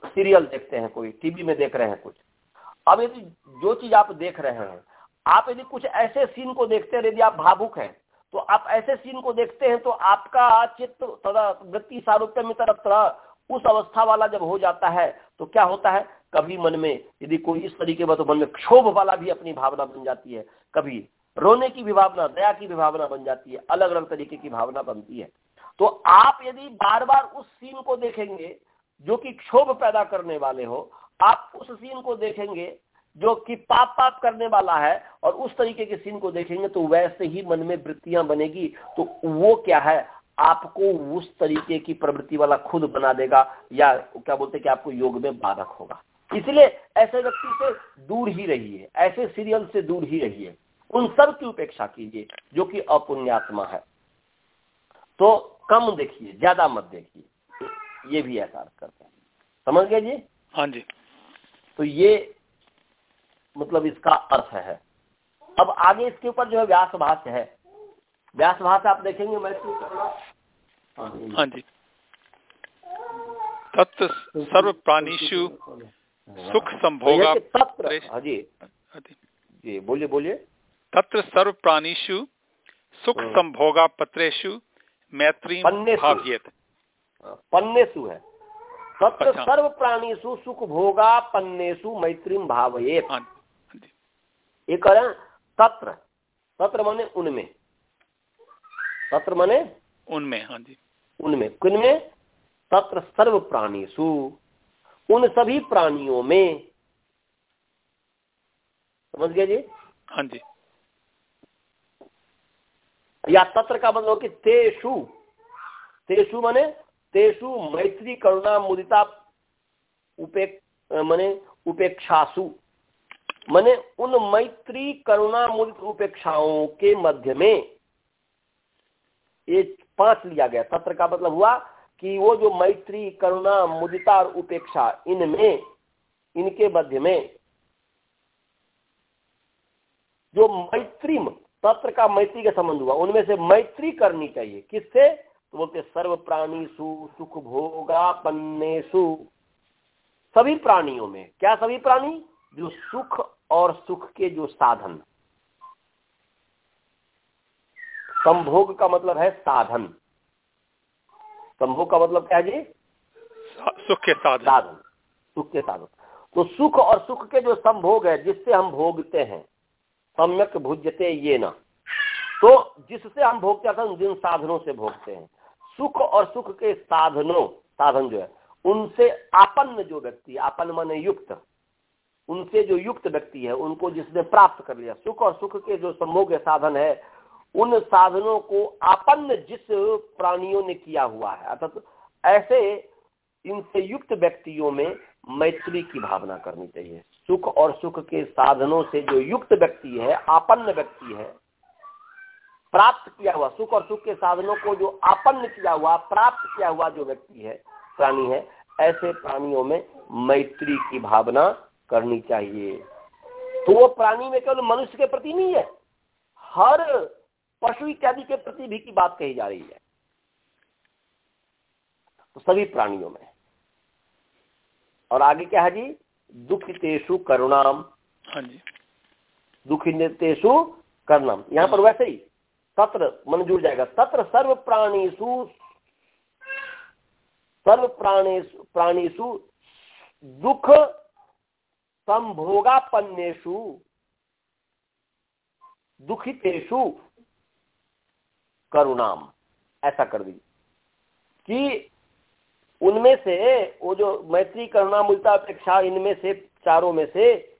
सीरियल देखते हैं कोई, टीवी में देख रहे हैं कुछ। अब यदि जो चीज़ आप देख रहे हैं, आप यदि कुछ ऐसे सीन को देखते हैं, यदि आप भावुक हैं तो आप ऐसे सीन को देखते हैं तो आपका चित्त तथा वृत्ति सारूप्य में तरफ़ तरह उस अवस्था वाला जब हो जाता है तो क्या होता है? कभी मन में यदि कोई इस तरीके का तो मन में क्षोभ वाला भी अपनी भावना बन जाती है। कभी रोने की भी भावना, दया की भी भावना बन जाती है अलग अलग तरीके की भावना बनती है। तो आप यदि बार बार उस सीन को देखेंगे, जो कि क्षोभ पैदा करने वाले हो, आप उस सीन को देखेंगे, जो कि पाप पाप करने वाला है, और उस तरीके के सीन को देखेंगे तो वैसे ही मन में वृत्तियाँ बनेगी। तो वो क्या है? आपको उस तरीके की प्रवृत्ति वाला खुद बना देगा या क्या बोलते हैं कि आपको योग में बाधक होगा। इसलिए ऐसे व्यक्ति से दूर ही रहिए ऐसे सीरियल से दूर ही रहिए। उन सब की उपेक्षा कीजिए जो कि अपुण्यात्मा है। तो कम देखिए ज़्यादा मत देखिए। ये भी ऐसा करते हैं। समझ गए जी? हाँ जी। तो ये मतलब इसका अर्थ है। अब आगे इसके ऊपर जो है व्यास भाष्य है। व्यास भाष्य आप देखेंगे मैं हाँ जी। तत्व सर्व प्राणीशु सुख संभोग हाँ जी। जी। बोलिए बोलिए। तत्र सर्व प्राणीशु सुख हाँ। संभोगा पत्रेशु मैत्री भाव्यत। पन्नेसु है। तत्र अच्छा। सर्व प्राणीसु सुख भोगा पन्नेसु मैत्री भावयेत। हाँ, ये करें तत्र। तत्र माने उनमें। तत्र माने उनमें हाँ जी। उनमें। किन में तत्र सर्व प्राणीसु उन सभी प्राणियों में। समझ गया जी? हाँ जी। या तत्र का मतलब कि तेषु। तेषु माने तेषु मैत्री करुणा मुदिता उपेक मने उपेक्षासु। मने उन मैत्री करुणा मुदित उपेक्षाओं के मध्य में ये पाँच लिया गया। तत्र का मतलब हुआ कि वो जो मैत्री, करुणा, मुदिता और उपेक्षा, इनमें, इनके मध्य में, जो मैत्री तत्र का मैत्री का संबंध हुआ, उनमें से मैत्री करनी चाहिए। किससे? तो बोलते सर्व प्राणी सुख भोगा पन्नेसु सभी प्राणियों में। क्या सभी प्राणी? जो सुख और सुख के जो साधन। संभोग का मतलब है साधन। संभोग का मतलब क्या जी? सुख के साधन। साधन। सुख के साधन। तो सुख और सुख के जो संभोग है जिससे हम भोगते हैं सम्यक भुजते ये ना। तो जिससे हम भोगते हैं जिन साधनों से भोगते हैं। सुख और सुख के साधनों साधन जो है उनसे आपन्न जो व्यक्ति आपन मन युक्त उनसे जो युक्त व्यक्ति है उनको जिसने प्राप्त कर लिया। सुख और सुख के जो संभोग साधन है उन साधनों को आपन्न जिस प्राणियों ने किया हुआ है, अर्थात ऐसे इनसे युक्त व्यक्तियों में मैत्री की भावना करनी चाहिए। सुख और सुख के साधनों से जो युक्त व्यक्ति है, आपन्न व्यक्ति है, प्राप्त किया हुआ, सुख और सुख के साधनों को जो आपन्न किया हुआ, प्राप्त किया हुआ जो व्यक्ति है, प्राणी है, ऐसे प्राणियों में मैत्री की भावना करनी चाहिए। तो वो प्राणी में केवल मनुष्य के प्रति नहीं है, हर पशु इत्यादि के प्रति भी की बात कही जा रही है। तो सभी प्राणियों में। और आगे क्या है जी? दुखितेशु करुणाम। हाँ जी। दुखितेशु करुणाम। यहाँ पर वैसे ही तत्र मन जुड़ जाएगा। तत्र सर्व प्राणीसु सर्व प्राणीसु प्राणीसु दुख संभोगापन्नेशु दुखितेशु करुणाम। ऐसा कर दी कि उनमें से वो जो मैत्री, करुणा, मुलता, अपेक्षा, इनमें से, चारों में से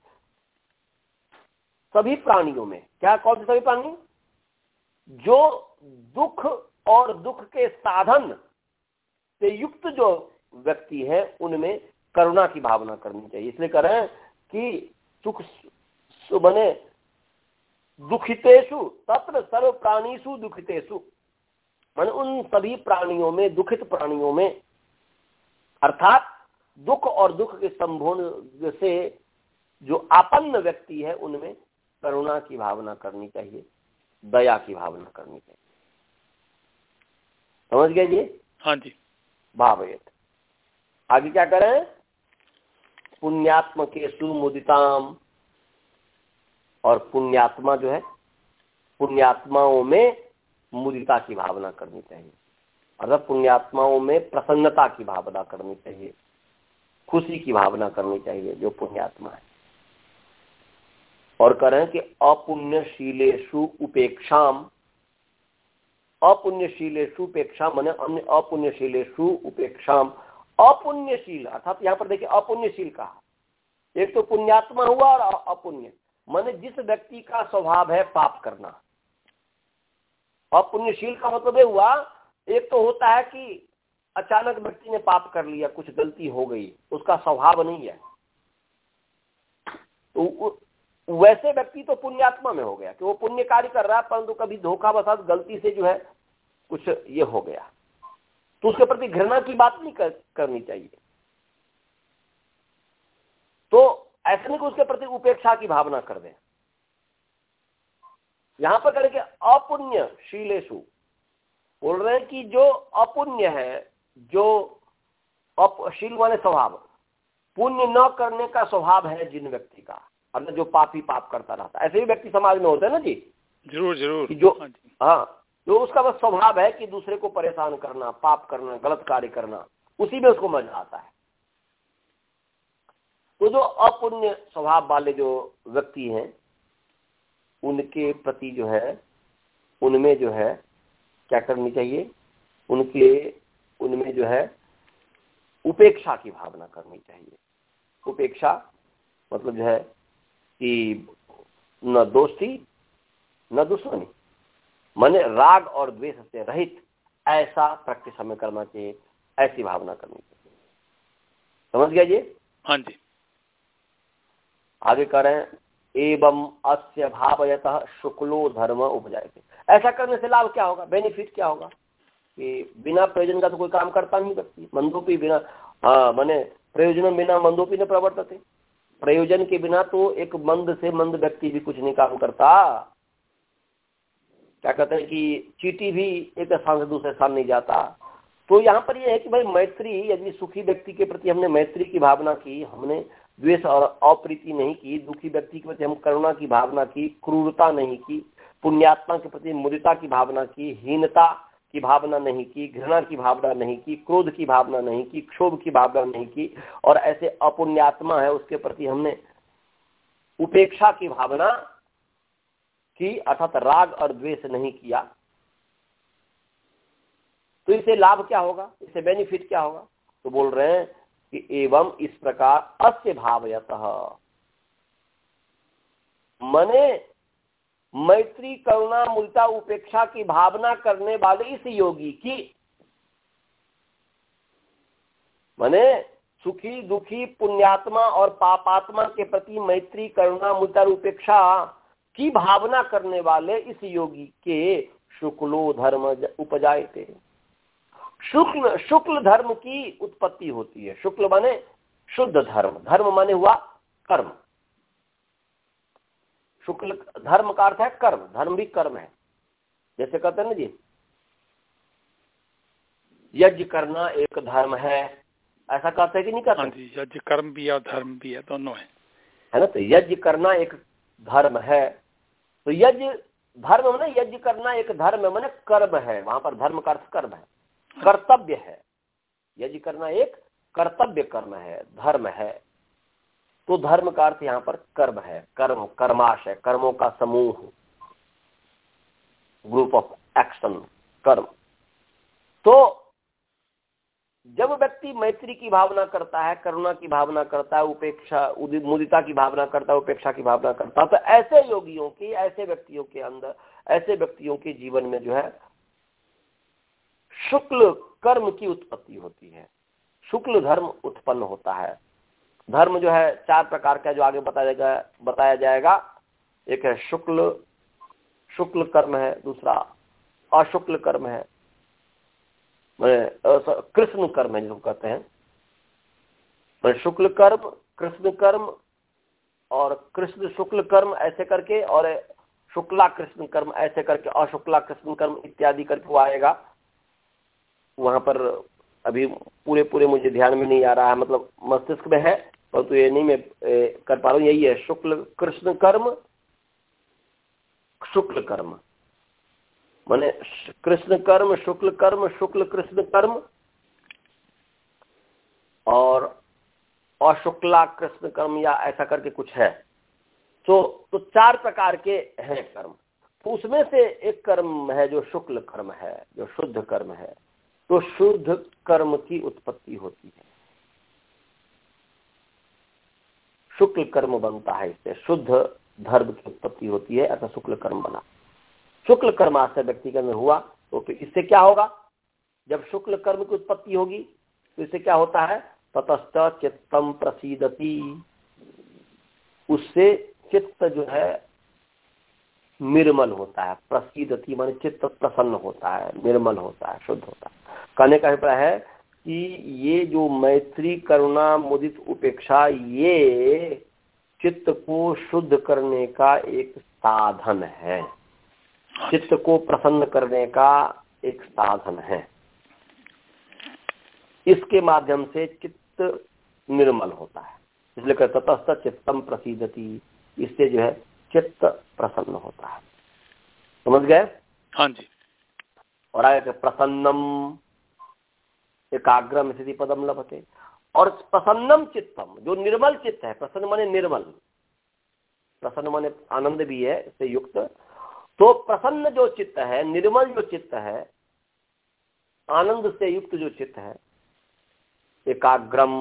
सभी प्राणियों में, क्या, कौन से सभी प्राणी? जो दुख और दुख के साधन से युक्त जो व्यक्ति है, उनमें करुणा की भावना करनी चाहिए। इसलिए हैं कि सुख बने दुखितेशु तत्र सर्व प्राणीसु दुखितेशु मान उन सभी प्राणियों में दुखित प्राणियों में अर्थात दुख और दुख के संभोग से जो आपन्न व्यक्ति है उनमें करुणा की भावना करनी चाहिए दया की भावना करनी चाहिए। समझ गए जी? हाँ जी। भावयत। आगे क्या करें? पुण्यात्म के सुमुदिताम और पुण्यात्मा जो है, पुण्यात्माओं में मुदिता की भावना करनी चाहिए। अर्थात पुण्यात्माओं में प्रसन्नता की भावना करनी चाहिए। खुशी की भावना करनी चाहिए, जो पुण्यात्मा है। और करें कि अपुण्यशीलेशु उपेक्षाम। अपुण्यशीलेशु उपेक्षा मैंने अन्य अपुण्यशीलेशु उपेक्षाम। अपुण्यशील, अर्थात यहाँ पर देखिए अपुण्यशील कहा। एक तो पुण्यात्मा हुआ और अपुण्य। मैंने जिस व्यक्ति का स्वभाव है पाप करना। और पुण्यशील का मतलब ये हुआ एक तो होता है कि अचानक व्यक्ति ने पाप कर लिया कुछ गलती हो गई उसका स्वभाव नहीं है। तो वैसे व्यक्ति तो पुण्यात्मा में हो गया कि वो पुण्य कार्य कर रहा है परंतु कभी धोखा बसात गलती से जो है कुछ ये हो गया। तो उसके प्रति घृणा की बात नहीं कर, करनी चाहिए। तो ऐसे नहीं कि उसके प्रति उपेक्षा की भावना कर दे। यहाँ पर करेंगे अपुण्य शीलेशु बोल रहे हैं कि जो अपुण्य है जो शील माने स्वभाव। पुण्य न करने का स्वभाव है जिन व्यक्ति का मतलब जो पापी पाप करता रहता है। ऐसे ही व्यक्ति समाज में होते हैं ना जी? ज़रूर ज़रूर। जो हाँ, हाँ जो उसका बस स्वभाव है कि दूसरे को परेशान करना पाप करना गलत कार्य करना उसी में उसको मज़ा आता है। तो जो अपुण्य स्वभाव वाले जो व्यक्ति हैं, उनके प्रति जो है, उनमें जो है, क्या करनी चाहिए? उनके, उनमें जो है, उपेक्षा की भावना करनी चाहिए। उपेक्षा मतलब जो है कि न दोस्ती, न दुश्मनी। मन राग और द्वेष से रहित ऐसा प्रैक्टिस हमें करना चाहिए, ऐसी भावना करनी चाहिए। समझ गया जी? हाँ जी। आगे करें एवं अस्य भावयत शुक्लो धर्म उपजाए ऐसा करने से लाभ क्या होगा? बेनिफिट क्या होगा? कि बिना प्रयोजन का तो कोई काम करता नहीं व्यक्ति। मंदोपी बिना हाँ मैंने प्रयोजन बिना मंदोपी न प्रवर्तते। प्रयोजन के बिना तो एक मंद से मंद व्यक्ति भी कुछ नहीं काम करता। क्या कहते हैं कि चीटी भी एक स्थान से दूसरे स्थान नहीं जाता। तो यहाँ पर यह है कि भाई मैत्री, यदि सुखी व्यक्ति के प्रति हमने मैत्री की भावना की, हमने द्वेष और अप्रीति नहीं की, दुखी व्यक्ति के प्रति हम करुणा की भावना की, क्रूरता नहीं की, पुण्यात्मा के प्रति मुदिता की भावना की, हीनता की भावना नहीं की, घृणा की भावना नहीं की, क्रोध की भावना नहीं की, क्षोभ की भावना नहीं की, और ऐसे अपुण्यात्मा है उसके प्रति हमने उपेक्षा की भावना की, अर्थात राग और द्वेष नहीं किया। तो इसे लाभ क्या होगा? इसे बेनिफिट क्या होगा? तो बोल रहे हैं कि एवं इस प्रकार अस्य भावयत। मने मैत्री करुणा मूलता उपेक्षा की भावना करने वाले इस योगी की मने सुखी, दुखी, पुण्यात्मा और पापात्मा के प्रति मैत्री, करुणा, मूलता, उपेक्षा की भावना करने वाले इस योगी के शुक्लो धर्म उपजाए थे शुक्ल शुक्ल धर्म की उत्पत्ति होती है। शुक्ल माने शुद्ध धर्म। धर्म माने हुआ कर्म। शुक्ल धर्म का अर्थ है कर्म। धर्म भी कर्म है। जैसे कहते हैं ना जी यज्ञ करना एक धर्म है। ऐसा कहते हैं कि नहीं कहते? हाँ यज्ञ कर्म भी है धर्म भी है दोनों है। है ना? तो यज्ञ करना एक धर्म है। तो यज्ञ धर्म मैंने यज्ञ करना एक धर्म है मैंने कर्म है। वहाँ पर धर्म का अर्थ कर्म है। कर्तव्य है। यज्ञ करना एक, कर्तव्य कर्म है, धर्म है तो धर्म का अर्थ यहाँ पर कर्म है। कर्म, कर्माश है, कर्मों का समूह। ग्रुप ऑफ़ एक्शन कर्म। तो जब व्यक्ति मैत्री की भावना करता है, करुणा की भावना करता है, उपेक्षा मुदिता की भावना करता है, उपेक्षा की भावना करता है तो ऐसे योगियों की, ऐसे व्यक्तियों के अंदर, ऐसे व्यक्तियों के जीवन में जो है शुक्ल कर्म की उत्पत्ति होती है। शुक्ल धर्म उत्पन्न होता है। धर्म जो है, चार प्रकार का जो आगे बताया जाएगा बताया जाएगा। एक है शुक्ल शुक्ल कर्म है, दूसरा अशुक्ल कर्म है। कृष्ण कर्म है जिसको कहते हैं। शुक्ल कर्म, कृष्ण कर्म और कृष्ण शुक्ल कर्म ऐसे करके और शुक्ला कृष्ण कर्म ऐसे करके अशुक्ला कृष्ण कर्म इत्यादि करके वो आएगा। वहाँ पर अभी पूरे पूरे मुझे ध्यान में नहीं आ रहा है। मतलब मस्तिष्क में है, परंतु ये नहीं मैं कर पा रहा हूँ। यही है, शुक्ल कृष्ण कर्म, शुक्ल कर्म। माने कृष्ण कर्म, शुक्ल कर्म, शुक्ल कृष्ण कर्म, और अशुक्ला कृष्ण कर्म या ऐसा करके कुछ है। तो तो चार प्रकार के हैं कर्म। तो उसमें से एक कर्म है जो शुक्ल कर्म है, जो शुद्ध कर्म है। तो शुद्ध कर्म की उत्पत्ति होती है। शुक्ल कर्म बनता है इससे। शुद्ध धर्म की उत्पत्ति होती है अर्थात शुक्ल कर्म बना। शुक्ल कर्म आश्रय व्यक्ति के अंदर हुआ तो फिर इससे क्या होगा? जब शुक्ल कर्म की उत्पत्ति होगी तो इससे क्या होता है? ततस्थ चित्तम प्रसिदती। उससे चित्त जो है, निर्मल होता है। प्रसिदती मान चित्त प्रसन्न होता है, निर्मल होता है, शुद्ध होता है। कहने का अभिप्राय है कि ये जो मैत्री करुणा मुदित उपेक्षा ये चित्त को शुद्ध करने का एक साधन है। चित्त को प्रसन्न करने का एक साधन है। इसके माध्यम से चित्त निर्मल होता है। इसलिए कहते ततस्त चित्तम प्रसिद्धति इससे जो है चित्त प्रसन्न होता है। समझ गए? हाँ जी। और आगे प्रसन्नम। एकाग्रम स्थिति पदम लभते। और प्रसन्नम चित्तम, जो निर्मल चित्त है, प्रसन्न माने निर्मल। प्रसन्न माने आनंद भी है, इससे युक्त। तो प्रसन्न जो चित्त है, निर्मल जो चित्त है, आनंद से युक्त जो चित्त है, एकाग्रम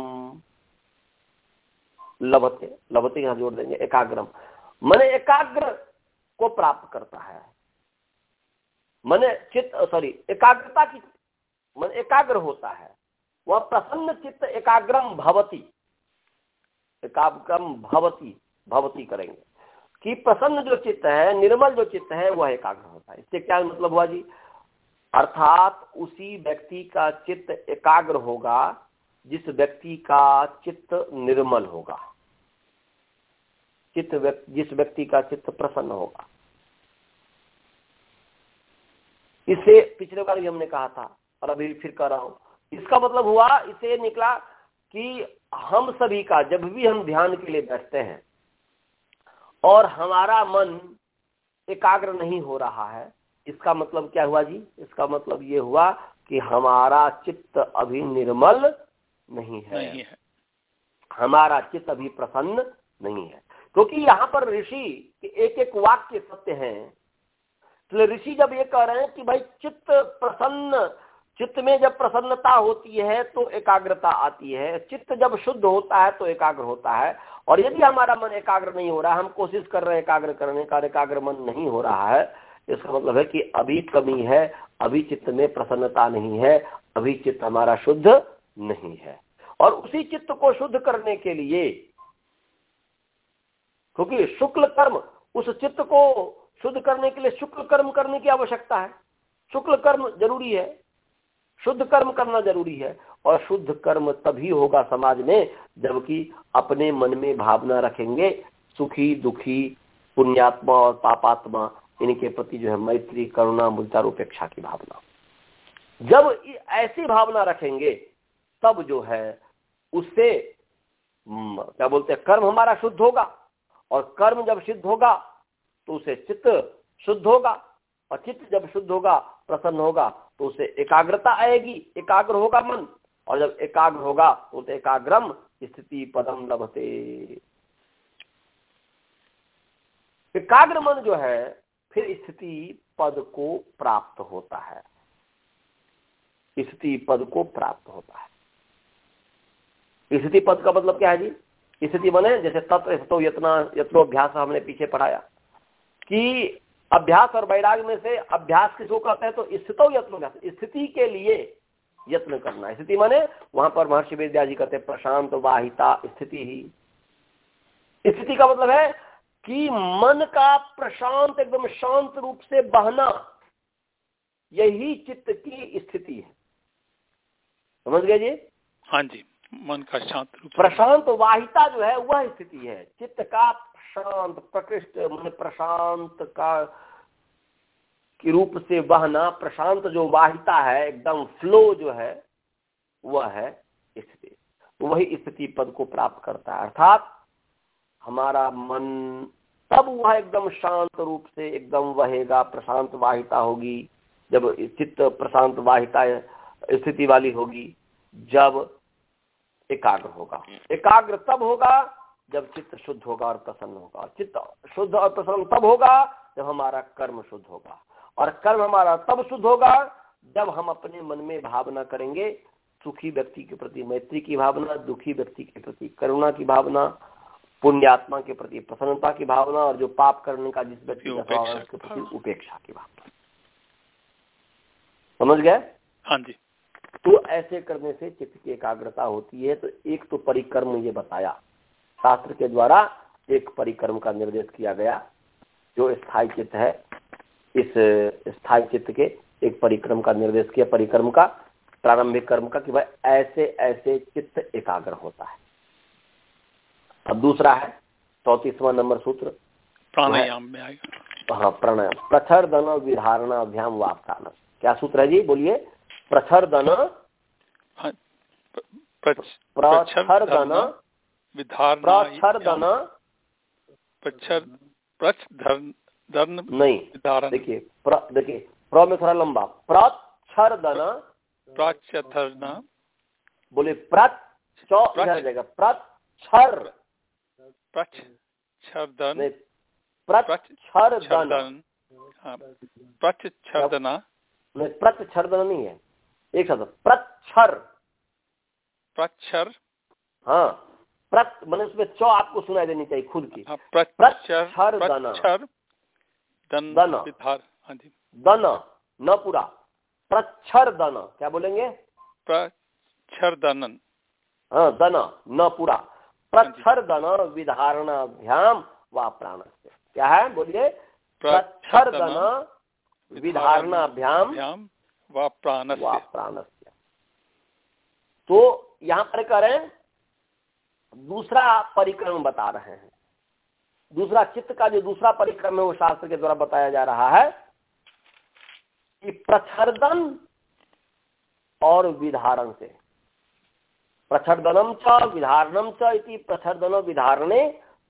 लभते। लभते यहाँ जोड़ देंगे, एकाग्रम। मन एकाग्र को प्राप्त करता है। मन चित्त, सॉरी, एकाग्रता की मन एकाग्र होता है, वह प्रसन्न चित्त एकाग्रम भवती एकाग्रम भवती भवती करेंगे। कि प्रसन्न जो चित्त है, निर्मल जो चित्त है, वह एकाग्र होता है। इससे क्या मतलब हुआ जी? अर्थात उसी व्यक्ति का चित्त एकाग्र होगा, जिस व्यक्ति का चित्त निर्मल होगा। चित्त जिस व्यक्ति का चित्त प्रसन्न होगा। इसे पिछले बार भी हमने कहा था और अभी फिर कह रहा हूँ। इसका मतलब हुआ इसे निकला कि हम सभी का जब भी हम ध्यान के लिए बैठते हैं और हमारा मन एकाग्र नहीं हो रहा है इसका मतलब क्या हुआ जी? इसका मतलब ये हुआ कि हमारा चित्त अभी निर्मल नहीं है, नहीं है। हमारा चित्त अभी प्रसन्न नहीं है। क्योंकि तो यहाँ पर ऋषि एक एक वाक्य सत्य हैं। तो ऋषि जब ये कह रहे हैं कि भाई चित्त प्रसन्न चित्त में जब प्रसन्नता होती है तो एकाग्रता आती है। चित्त जब शुद्ध होता है तो एकाग्र होता है। और यदि हमारा मन एकाग्र नहीं हो रहा है हम कोशिश कर रहे हैं एकाग्र करने का एकाग्र मन नहीं हो रहा है, इसका मतलब है कि अभी कमी है, अभी चित्त में प्रसन्नता नहीं है, अभी चित्त हमारा शुद्ध नहीं है। और उसी चित्त को शुद्ध करने के लिए, क्योंकि शुक्ल कर्म, उस चित्त को शुद्ध करने के लिए शुक्ल कर्म करने की आवश्यकता है। शुक्ल कर्म ज़रूरी है। शुद्ध कर्म करना ज़रूरी है और शुद्ध कर्म तभी होगा समाज में जबकि अपने मन में भावना रखेंगे सुखी, दुखी, पुण्यात्मा और पापात्मा, इनके प्रति जो है मैत्री, करुणा मुद्दा उपेक्षा की भावना। जब ऐसी भावना रखेंगे, तब जो है उससे क्या बोलते हैं, कर्म हमारा शुद्ध होगा। और कर्म जब सिद्ध होगा तो उसे चित्त शुद्ध होगा और चित्त जब शुद्ध होगा, प्रसन्न होगा तो उसे एकाग्रता आएगी, एकाग्र होगा मन, और जब एकाग्र होगा तो एकाग्रम स्थिति पदम लभते। एकाग्र मन जो है, फिर स्थिति पद को प्राप्त होता है। स्थिति पद को प्राप्त होता है। स्थिति पद का मतलब क्या है जी? स्थिति बने, जैसे तत्व यत्ना यत्नोभ्यास हमने पीछे पढ़ाया, कि अभ्यास और वैराग में से अभ्यास किसको कहते हैं? तो स्थितो यत्नोभ्यास स्थिति के लिए यत्न करना। स्थिति माने वहाँ पर महर्षि विद्या जी कहते प्रशांत वाहिता स्थिति ही। स्थिति का मतलब है कि मन का प्रशांत एकदम शांत रूप से बहना यही चित्त की स्थिति है। समझ गए जी? हाँ जी मन का शांत रूप प्रशांत वाहिता जो है वह स्थिति है। चित्त का शांत प्रकृष्ट मन प्रशांत का के रूप से बहना प्रशांत जो वाहिता है एकदम फ्लो जो है वह है स्थिति। तो वही स्थिति पद को प्राप्त करता है। अर्थात हमारा मन तब वह एकदम शांत रूप से एकदम वहेगा प्रशांत वाहिता होगी। जब चित्त प्रशांत वाहिता स्थिति वाली होगी जब एकाग्र होगा। हम्म। एकाग्र तब होगा जब चित्त शुद्ध होगा और प्रसन्न होगा। चित्त शुद्ध और प्रसन्न तब होगा जब हमारा कर्म शुद्ध होगा। और कर्म हमारा तब शुद्ध होगा जब हम अपने मन में भावना करेंगे सुखी व्यक्ति के प्रति मैत्री की भावना दुखी व्यक्ति के प्रति करुणा की भावना पुण्यात्मा के प्रति प्रसन्नता की भावना और जो पाप करने का जिस व्यक्ति उसके प्रति उपेक्षा की भावना। समझ गए? हाँ जी। तो ऐसे करने से चित्त की एकाग्रता होती है। तो एक तो परिक्रम ये बताया। शास्त्र के द्वारा एक परिक्रम का निर्देश किया गया जो स्थायी चित्त है। इस स्थायी चित्त के एक परिक्रम का निर्देश किया। परिक्रम का प्रारंभिक कर्म का कि भाई ऐसे ऐसे चित्त एकाग्र होता है। अब दूसरा है चौतीसवा नंबर सूत्र। प्राणायाम में आएगा। हाँ प्राणायाम। प्रथर दन विधारणाभ्याम व प्राण क्या सूत्र है जी? बोलिए। प्रथर दन नहीं देखिए देखिए प्र में थोड़ा लंबा। प्रच्छर दन प्रचरन बोले प्रच जाएगा। प्रच्छर। प्रच्छरदन। प्रच्छरदन। प्रच्छरदन। नहीं प्रच्छरदन नहीं है। एक शब्द प्रच्छर। प्रच्छर। हाँ। प्रत मैंने उसमें चौ आपको सुनाई देनी चाहिए खुद की। प्रक्षर प्रच्छर दन। हाँ दन न पूरा। प्रच्छर दन। क्या बोलेंगे? प्रच्छर दनन। हाँ दन न पूरा। प्रच्छर दन विधारणाभ्याम व प्राण क्या है? बोलिए। प्रक्षर दन विधारणाभ्याम व प्राण व प्राण तो यहाँ पर करें दूसरा परिक्रम बता रहे हैं। दूसरा चित्त का जो दूसरा परिक्रम है वो शास्त्र के द्वारा बताया जा रहा है कि प्रच्छर्दन और विधारण से। प्रच्छर्दनम च विधारणम च इति प्रच्छर्दन विधारणे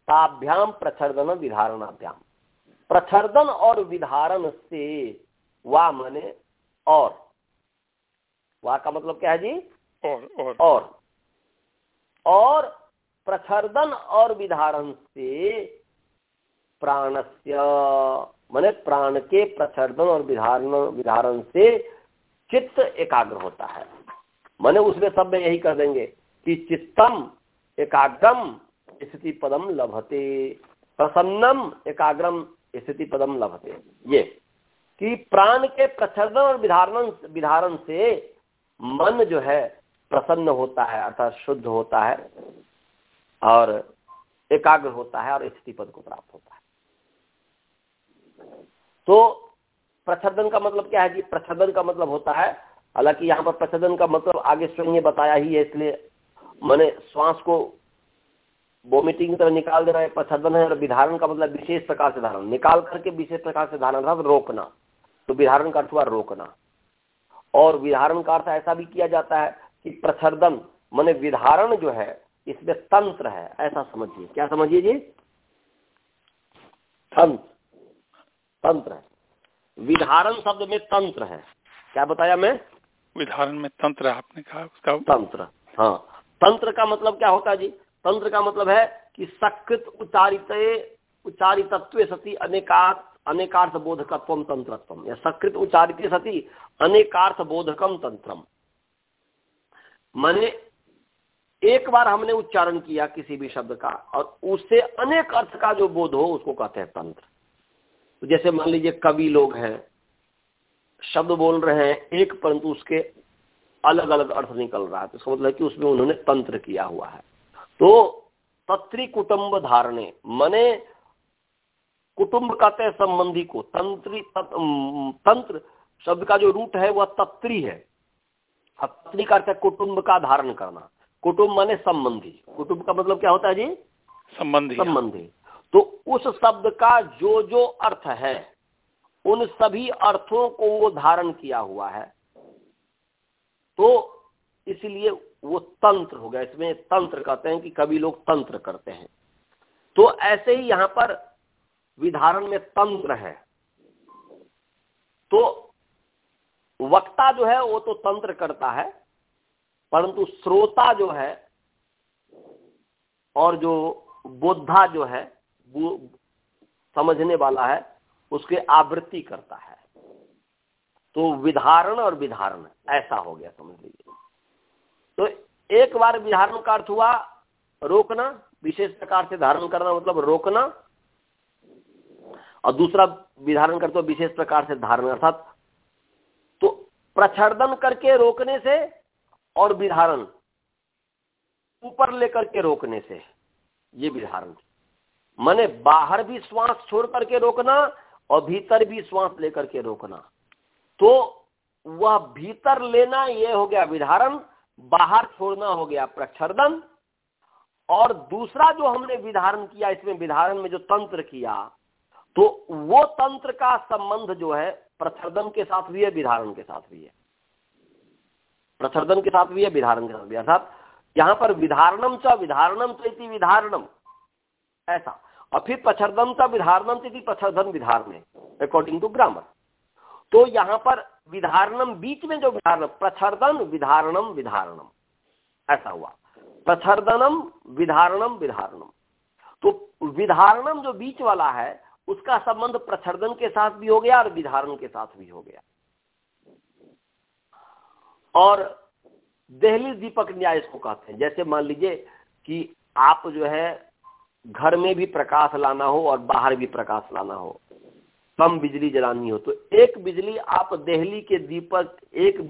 ताभ्याम प्रच्छर्दन विधारणाभ्याम। प्रच्छर्दन और विधारण से वा मने और। वा का मतलब क्या है जी? और और। और, और प्रच्छर्दन और विधारण से प्राणस्य, मैंने प्राण के प्रच्छर्दन और विधारण विधारण से चित्त एकाग्र होता है। मैंने उसमें सब में यही कर देंगे कि चित्तम एकाग्रम स्थिति पदम लभते, प्रसन्नम एकाग्रम स्थिति पदम लभते। ये कि प्राण के प्रच्छर्दन और विधारण विधारण से मन जो है प्रसन्न होता है, अर्थात शुद्ध होता है। और एकाग्र होता है और स्थिति पद को प्राप्त होता है। तो प्रच्छदन का मतलब क्या है जी? प्रच्छदन का मतलब होता है, हालाँकि यहाँ पर प्रच्छदन का मतलब आगे स्वयं बताया ही है, इसलिए मैंने श्वास को वोमिटिंग की तरह निकाल देना है, प्रच्छदन है और विधारण का मतलब विशेष प्रकार से धारण। निकाल करके विशेष प्रकार से धारण था रोकना। तो विधारण का अर्थ हुआ रोकना। और विधारण का अर्थ ऐसा भी किया जाता है कि प्रच्छदन, मैंने विधारण जो है इसमें तंत्र है ऐसा समझिए। क्या समझिए जी? तंत्र। तंत्र है। विधारण शब्द में तंत्र है। क्या बताया मैं? विधारण में तंत्र आपने कहा उसका। तंत्र हाँ। तंत्र का मतलब क्या होता है जी? तंत्र का मतलब है कि सकृत उच्चारित उच्चारितत्व सती अनेकार्थ अनेकार्थ बोधकत्व तंत्रत्व। या सकृत उच्चारित सती अनेकार्थ बोधकम तंत्रम। मैंने एक बार हमने उच्चारण किया किसी भी शब्द का और उससे अनेक अर्थ का जो बोध हो उसको कहते हैं तंत्र। तो जैसे मान लीजिए कवि लोग हैं शब्द बोल रहे हैं एक परंतु उसके अलग अलग अर्थ निकल रहा है। तो इसका मतलब कि उसमें उन्होंने तंत्र किया हुआ है। तो तत्री कुटुंब धारणे मने कुटुंब कहते हैं संबंधी को तंत्री तत, तंत्र शब्द का जो रूट है वह तत्री है। तत्री का अर्थ है कुटुंब का धारण करना। कुटुंब माने संबंधी। कुटुंब का मतलब क्या होता है जी? संबंधी संबंधी। तो उस शब्द का जो जो अर्थ है उन सभी अर्थों को वो धारण किया हुआ है। तो इसलिए वो तंत्र हो गया। इसमें तंत्र कहते हैं कि कभी लोग तंत्र करते हैं। तो ऐसे ही यहाँ पर विधारण में तंत्र है। तो वक्ता जो है वो तो तंत्र करता है। परंतु श्रोता जो है और जो बोधा जो है, वो समझने वाला है, उसके आवृत्ति करता है। तो विधारण और विधारण, ऐसा हो गया समझ लीजिए। तो एक बार विधारण का अर्थ हुआ रोकना, विशेष प्रकार से धारण करना मतलब रोकना, और दूसरा विधारण करते हो विशेष प्रकार से धारण, अर्थात तो प्रच्छर्दन करके रोकने से और विधारण ऊपर लेकर के रोकने से, ये विधारण मैंने बाहर भी श्वास छोड़ करके रोकना और भीतर भी श्वास लेकर के रोकना। तो वह भीतर लेना ये हो गया विधारण, बाहर छोड़ना हो गया प्रच्छर्दन और दूसरा जो हमने विधारण किया, इसमें विधारण में जो तंत्र किया तो वो तंत्र का संबंध जो है प्रच्छर्दन के साथ भी है, विधारण के साथ भी है। प्रच्छर्दन के साथ भी है, विधारण के साथ भी अर्थात यहाँ पर विधारणम च विधारणम चेती विधारणम। ऐसा। और फिर प्रच्छर्दन च विधारणम चेती प्रच्छर्दन विधारण अकॉर्डिंग टू ग्रामर तो यहाँ पर विधारणम बीच में जो विधारण प्रच्छर्दन विधारणम विधारणम। ऐसा हुआ। प्रच्छर्दनम विधारणम विधारणम। तो विधारणम जो बीच वाला है, उसका संबंध प्रच्छर्दन के साथ भी हो गया और विधारण के साथ भी हो गया। और दहली दीपक न्याय इसको कहते हैं। जैसे मान लीजिए कि आप जो है घर में भी प्रकाश लाना हो और बाहर भी प्रकाश लाना हो कम बिजली जलानी हो तो एक बिजली आप दहली के दीपक एक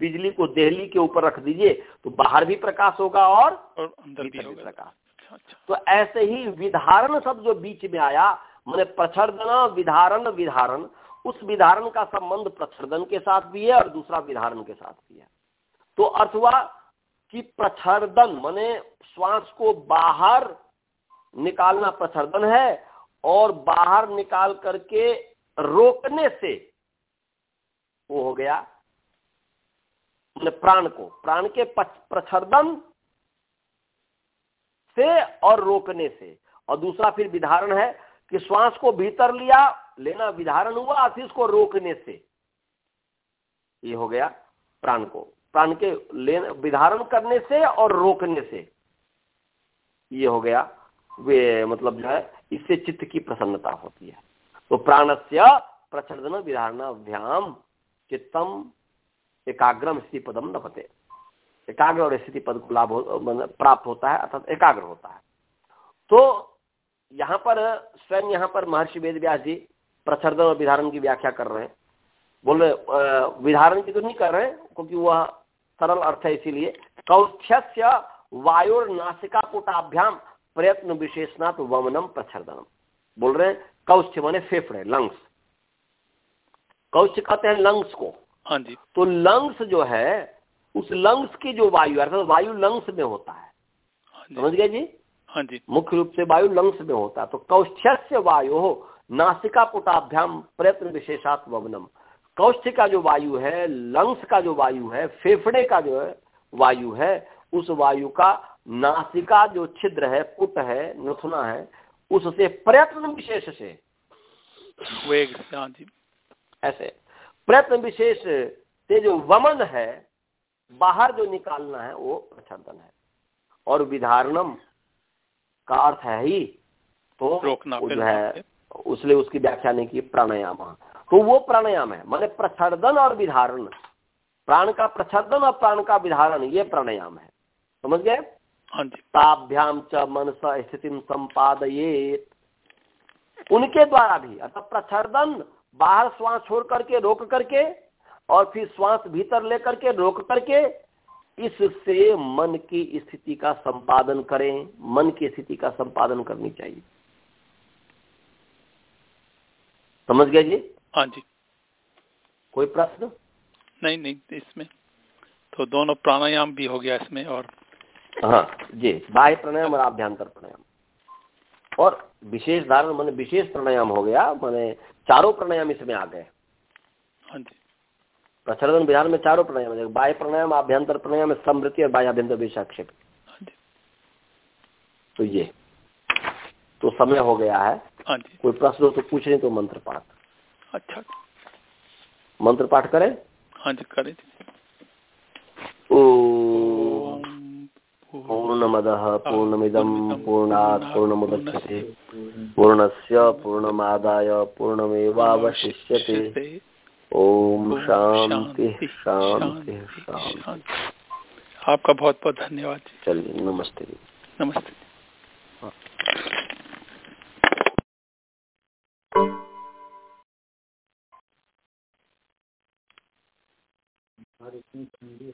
बिजली को दहली के ऊपर रख दीजिए तो बाहर भी प्रकाश होगा और, और अंदर भी होगा। प्रकाश। अच्छा, अच्छा। तो ऐसे ही विधारण शब्द जो बीच में आया मैंने प्रच्छर्दन विधारण विधारण उस विधारण का संबंध प्रच्छर्दन के साथ भी है और दूसरा विधारण के साथ भी है। तो अर्थ हुआ कि प्रच्छर्दन माने श्वास को बाहर निकालना प्रच्छर्दन है और बाहर निकाल करके रोकने से वो हो गया प्राण को, प्राण के प्रच्छर्दन से और रोकने से। और दूसरा फिर विधारण है कि श्वास को भीतर लिया लेना विधारण हुआ फिर इसको रोकने से। ये हो गया प्राण को। प्राण के लेना विधारण करने से और रोकने से। ये हो गया वे मतलब जो है इससे चित्त की प्रसन्नता होती है। तो प्राण से प्रचर्दन विधारणाभ्याम चित्तम एकाग्रम स्थिति पदम न पते एकाग्र और स्थिति पद को लाभ हो, प्राप्त होता है अर्थात एकाग्र होता है। तो यहाँ पर स्वयं यहाँ पर महर्षि वेद व्यास जी प्रचर्दन और विधारण की व्याख्या कर रहे हैं। बोल रहे विधारण की तो नहीं कर रहे हैं क्योंकि वह सरल अर्थ है इसीलिए। कौथ्य वायुर नासिका पुटाभ्याम प्रयत्न विशेषनाथ वमनम प्रच्छर्दनम बोल रहे हैं कौच माने फेफड़े लंग्स कौच कहते हैं लंग्स को। हाँ जी। तो लंग्स जो है उस लंग्स की जो वायु अर्थात वायु लंग्स में होता है। हाँ समझ गए जी? हाँ जी। मुख्य रूप से वायु लंग्स में होता है। तो कौष्ठ्य वायु हो नासिका पुटाभ्याम प्रयत्न विशेषात वमनम। कौष्ठ का जो वायु है लंग्स का जो वायु है फेफड़े का जो है वायु है उस वायु का नासिका जो छिद्र है पुट है नथुना है उससे प्रयत्न विशेष से। वेग हाँ ऐसे। प्रयत्न विशेष से जो वमन है बाहर जो निकालना है वो प्रच्छन है। और विधारणम का अर्थ है ही तो रोकना जो है उसलिए उसकी व्याख्या नहीं की प्राणायाम। तो वो प्राणायाम है माने प्रच्छन और विधारण। प्राण का प्रच्छन और प्राण का विधारण ये प्राणायाम है। समझ गए? हाँ ताभ्याम च मनस स्थिति संपादयेत। उनके द्वारा भी अर्थात प्रच्छर्दन बाहर श्वास छोड़ करके रोक करके और फिर श्वास भीतर लेकर के रोक करके इससे मन की स्थिति का संपादन करें मन की स्थिति का संपादन करनी चाहिए। समझ गया जी? हाँ जी। कोई प्रश्न? नहीं नहीं इसमें तो दोनों प्राणायाम भी हो गया इसमें और हाँ जी बाह्य प्राणायाम और आभ्यंतर प्राणायाम। और विशेष धारण मैंने विशेष प्राणायाम हो गया मैंने चारों प्राणायाम इसमें आ गए। हाँ जी। प्रचलन विधान में चारों प्राणायाम बाह्य प्राणायाम आभ्यंतर प्राणायाम समृद्धि और बाह्याभ्यंतर विषाक्षेप हाँ तो ये तो समय हो गया है हाँ कोई प्रश्न हो तो पूछ रहे तो मंत्र पाठ अच्छा मंत्र पाठ करें हाँ जी करें ओ पूर्णमदः पूर्णमिदं पूर्णात् पूर्णमुदच्यते पूर्णस्य पूर्णमादाय पूर्णमेवावशिष्यते ओम शांति शांति शांति आपका बहुत बहुत धन्यवाद चलिए नमस्ते नमस्ते। हाँ। ठंडी